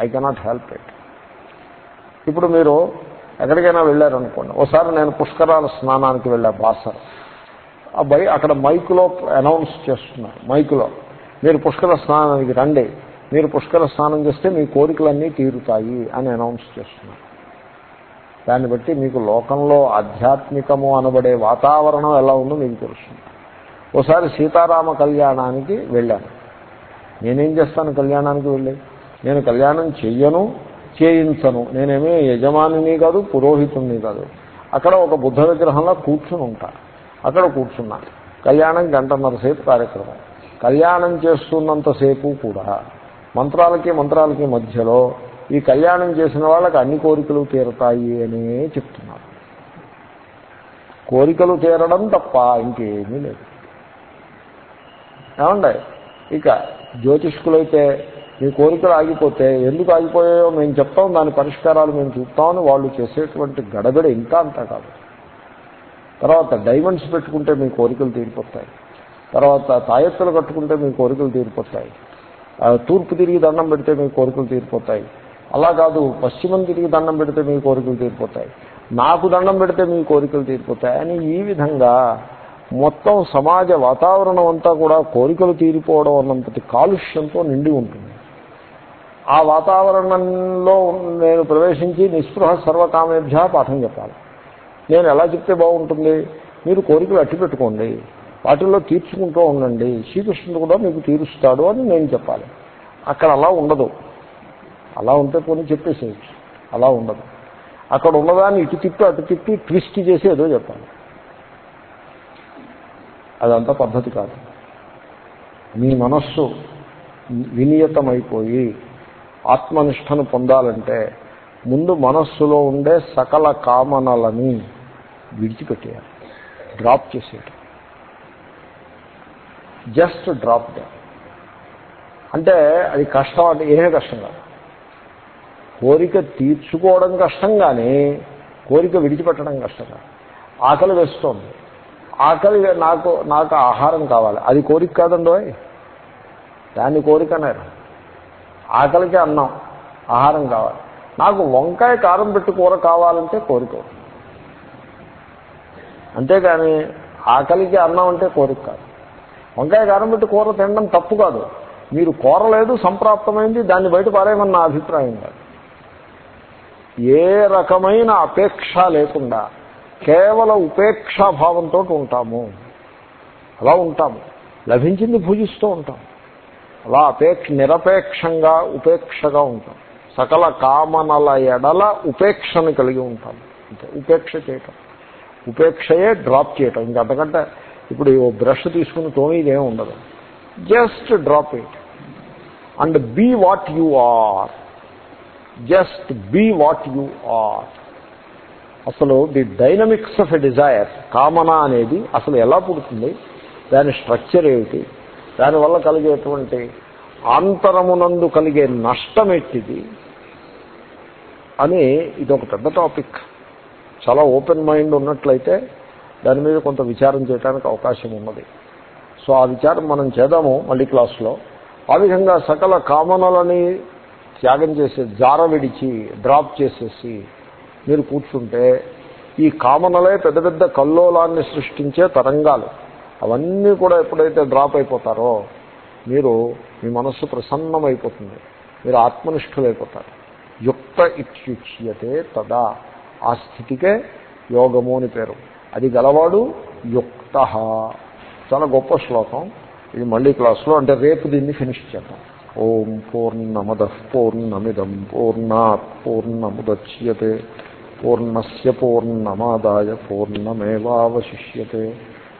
I cannot help it. ఇప్పుడు మీరు ఎక్కడికైనా వెళ్ళారనుకోండి. ఒకసారి నేను పుష్కరాల స్నానానికి వెళ్ళా బాసర్. అబ్బాయి అక్కడ మైకులో అనౌన్స్ చేస్తున్నారు మైకులో. మీరు పుష్కర స్నానానికి రండి. మీరు పుష్కర స్నానం చేస్తే మీ కోరికలన్నీ తీరుతాయి అని అనౌన్స్ చేస్తున్నారు. దాన్ని బట్టి మీకు లోకంలో ఆధ్యాత్మికము అనబడే వాతావరణం ఎలా ఉందో మీకు తెలుస్తుంది. ఒకసారి సీతారామ కళ్యాణానికి వెళ్ళాను. నేనేం చేస్తాను కళ్యాణానికి వెళ్ళి? నేను కళ్యాణం చెయ్యను చేయించను. నేనేమి యజమానిని కాదు పురోహితుని కాదు. అక్కడ ఒక బుద్ధ విగ్రహంలో కూర్చుని ఉంటా. అక్కడ కూర్చున్నా. కళ్యాణం గంటన్నర సేపు కార్యక్రమం. కళ్యాణం చేస్తున్నంతసేపు కూడా మంత్రాలకి మంత్రాలకి మధ్యలో ఈ కళ్యాణం చేసిన వాళ్ళకి అన్ని కోరికలు తీరతాయి అనే చెప్తున్నారు. కోరికలు తీరడం తప్ప ఇంకేమీ లేదు. ఏమండి? ఇక జ్యోతిష్కులైతే మీ కోరికలు ఆగిపోతే ఎందుకు ఆగిపోయాయో మేము చెప్తాం దాని పరిష్కారాలు మేము చూస్తామని వాళ్ళు చేసేటువంటి గడబిడ ఇంకా అంతా కాదు. తర్వాత డైమండ్స్ పెట్టుకుంటే మీ కోరికలు తీరిపోతాయి. తర్వాత తాయెత్తులు కట్టుకుంటే మీ కోరికలు తీరిపోతాయి. తూర్పు తిరిగి దండం పెడితే మీ కోరికలు తీరిపోతాయి. అలా కాదు పశ్చిమం తిరిగి దండం పెడితే మీ కోరికలు తీరిపోతాయి. నాకు దండం పెడితే మీ కోరికలు తీరిపోతాయి అని ఈ విధంగా మొత్తం సమాజ వాతావరణం అంతా కూడా కోరికలు తీరిపోవడం అన్నంతటి కాలుష్యంతో నిండి ఉంటుంది. ఆ వాతావరణంలో నేను ప్రవేశించి నిస్పృహ సర్వకామేభ్య పాఠం చెప్పాలి. నేను ఎలా చెప్తే బాగుంటుంది? మీరు కోరికలు అట్టి పెట్టుకోండి. వాటిల్లో తీర్చుకుంటూ ఉండండి. శ్రీకృష్ణుడు కూడా మీకు తీరుస్తాడు అని నేను చెప్పాలి. అక్కడ అలా ఉండదు. అలా ఉంటే పోనీ చెప్పేసేయచ్చు. అలా ఉండదు. అక్కడ ఉన్నదాన్ని ఇటు తిప్పి అటు తిప్పి ట్విస్ట్ చేసి ఏదో చెప్పాలి. అదంతా పద్ధతి కాదు. మీ మనస్సు వినియతమైపోయి ఆత్మనిష్టను పొందాలంటే ముందు మనస్సులో ఉండే సకల కామనలని విడిచిపెట్టేయాలి. డ్రాప్ చేసేయటం. జస్ట్ డ్రాప్ డే అంటే అది కష్టం అంటే ఏమే కష్టం కాదు. కోరిక తీర్చుకోవడం కష్టం కానీ కోరిక విడిచిపెట్టడం కష్టం కాదు. ఆకలి వేస్తోంది. ఆకలి నాకు నాకు ఆహారం కావాలి. అది కోరిక కాదండోయ్. దాన్ని కోరిక అన్నారు ఆకలికి అన్నం ఆహారం కావాలి. నాకు వంకాయ కారం పెట్టి కూర కావాలంటే కోరిక. అంతేకాని ఆకలికి అన్నం అంటే కోరిక కాదు. వంకాయ కారం పెట్టి కూర తినడం తప్పు కాదు. మీరు కోరలేదు సంప్రాప్తమైంది దాన్ని బయట పారేయమని నా అభిప్రాయం కాదు. ఏ రకమైన అపేక్ష లేకుండా కేవలం ఉపేక్షాభావంతో ఉంటాము. అలా ఉంటాము. లభించింది పూజిస్తూ ఉంటాం అలా అపేక్ష నిరపేక్షంగా ఉపేక్షగా ఉంటాం. సకల కామనల ఎడల ఉపేక్షను కలిగి ఉంటాం. అంటే ఉపేక్ష చేయటం. ఉపేక్షయే డ్రాప్ చేయటం. ఇంకంతకంటే ఇప్పుడు ఓ బ్రష్ తీసుకుని తోమీది ఉండదు. Just drop it. And be what you are. Just be what you are. అసలు the dynamics of a desire కామన అనేది అసలు ఎలా పుడుతుంది? దాని స్ట్రక్చర్ ఏమిటి? దానివల్ల కలిగేటువంటి ఆంతరమునందు కలిగే నష్టం ఎట్టిది అని ఇది ఒక పెద్ద టాపిక్. చాలా ఓపెన్ మైండ్ ఉన్నట్లయితే దాని మీద కొంత విచారం చేయడానికి అవకాశం ఉన్నది. సో ఆ విచారం మనం చేద్దాము మళ్ళీ క్లాస్లో. ఆ విధంగా సకల కామనలని త్యాగం చేసే జార విడిచి డ్రాప్ చేసేసి మీరు కూర్చుంటే ఈ కామనలే పెద్ద పెద్ద కల్లోలాన్ని సృష్టించే తరంగాలు. అవన్నీ కూడా ఎప్పుడైతే డ్రాప్ అయిపోతారో మీరు మీ మనస్సు ప్రసన్నమైపోతుంది. మీరు ఆత్మనిష్ఠులైపోతారు. యుక్త ఇత్యుచ్యతే తదా. ఆ స్థితికే యోగము అని పేరు. అది గలవాడు యుక్త. చాలా గొప్ప శ్లోకం. ఇది మళ్ళీ క్లాస్లో అంటే రేపు దీన్ని ఫినిష్ చేద్దాం. ఓం పూర్ణమద పూర్ణమిదం పూర్ణాత్ పూర్ణముద్యతే. పూర్ణస్ పూర్ణమాదాయ పూర్ణమేవాశిష్యతే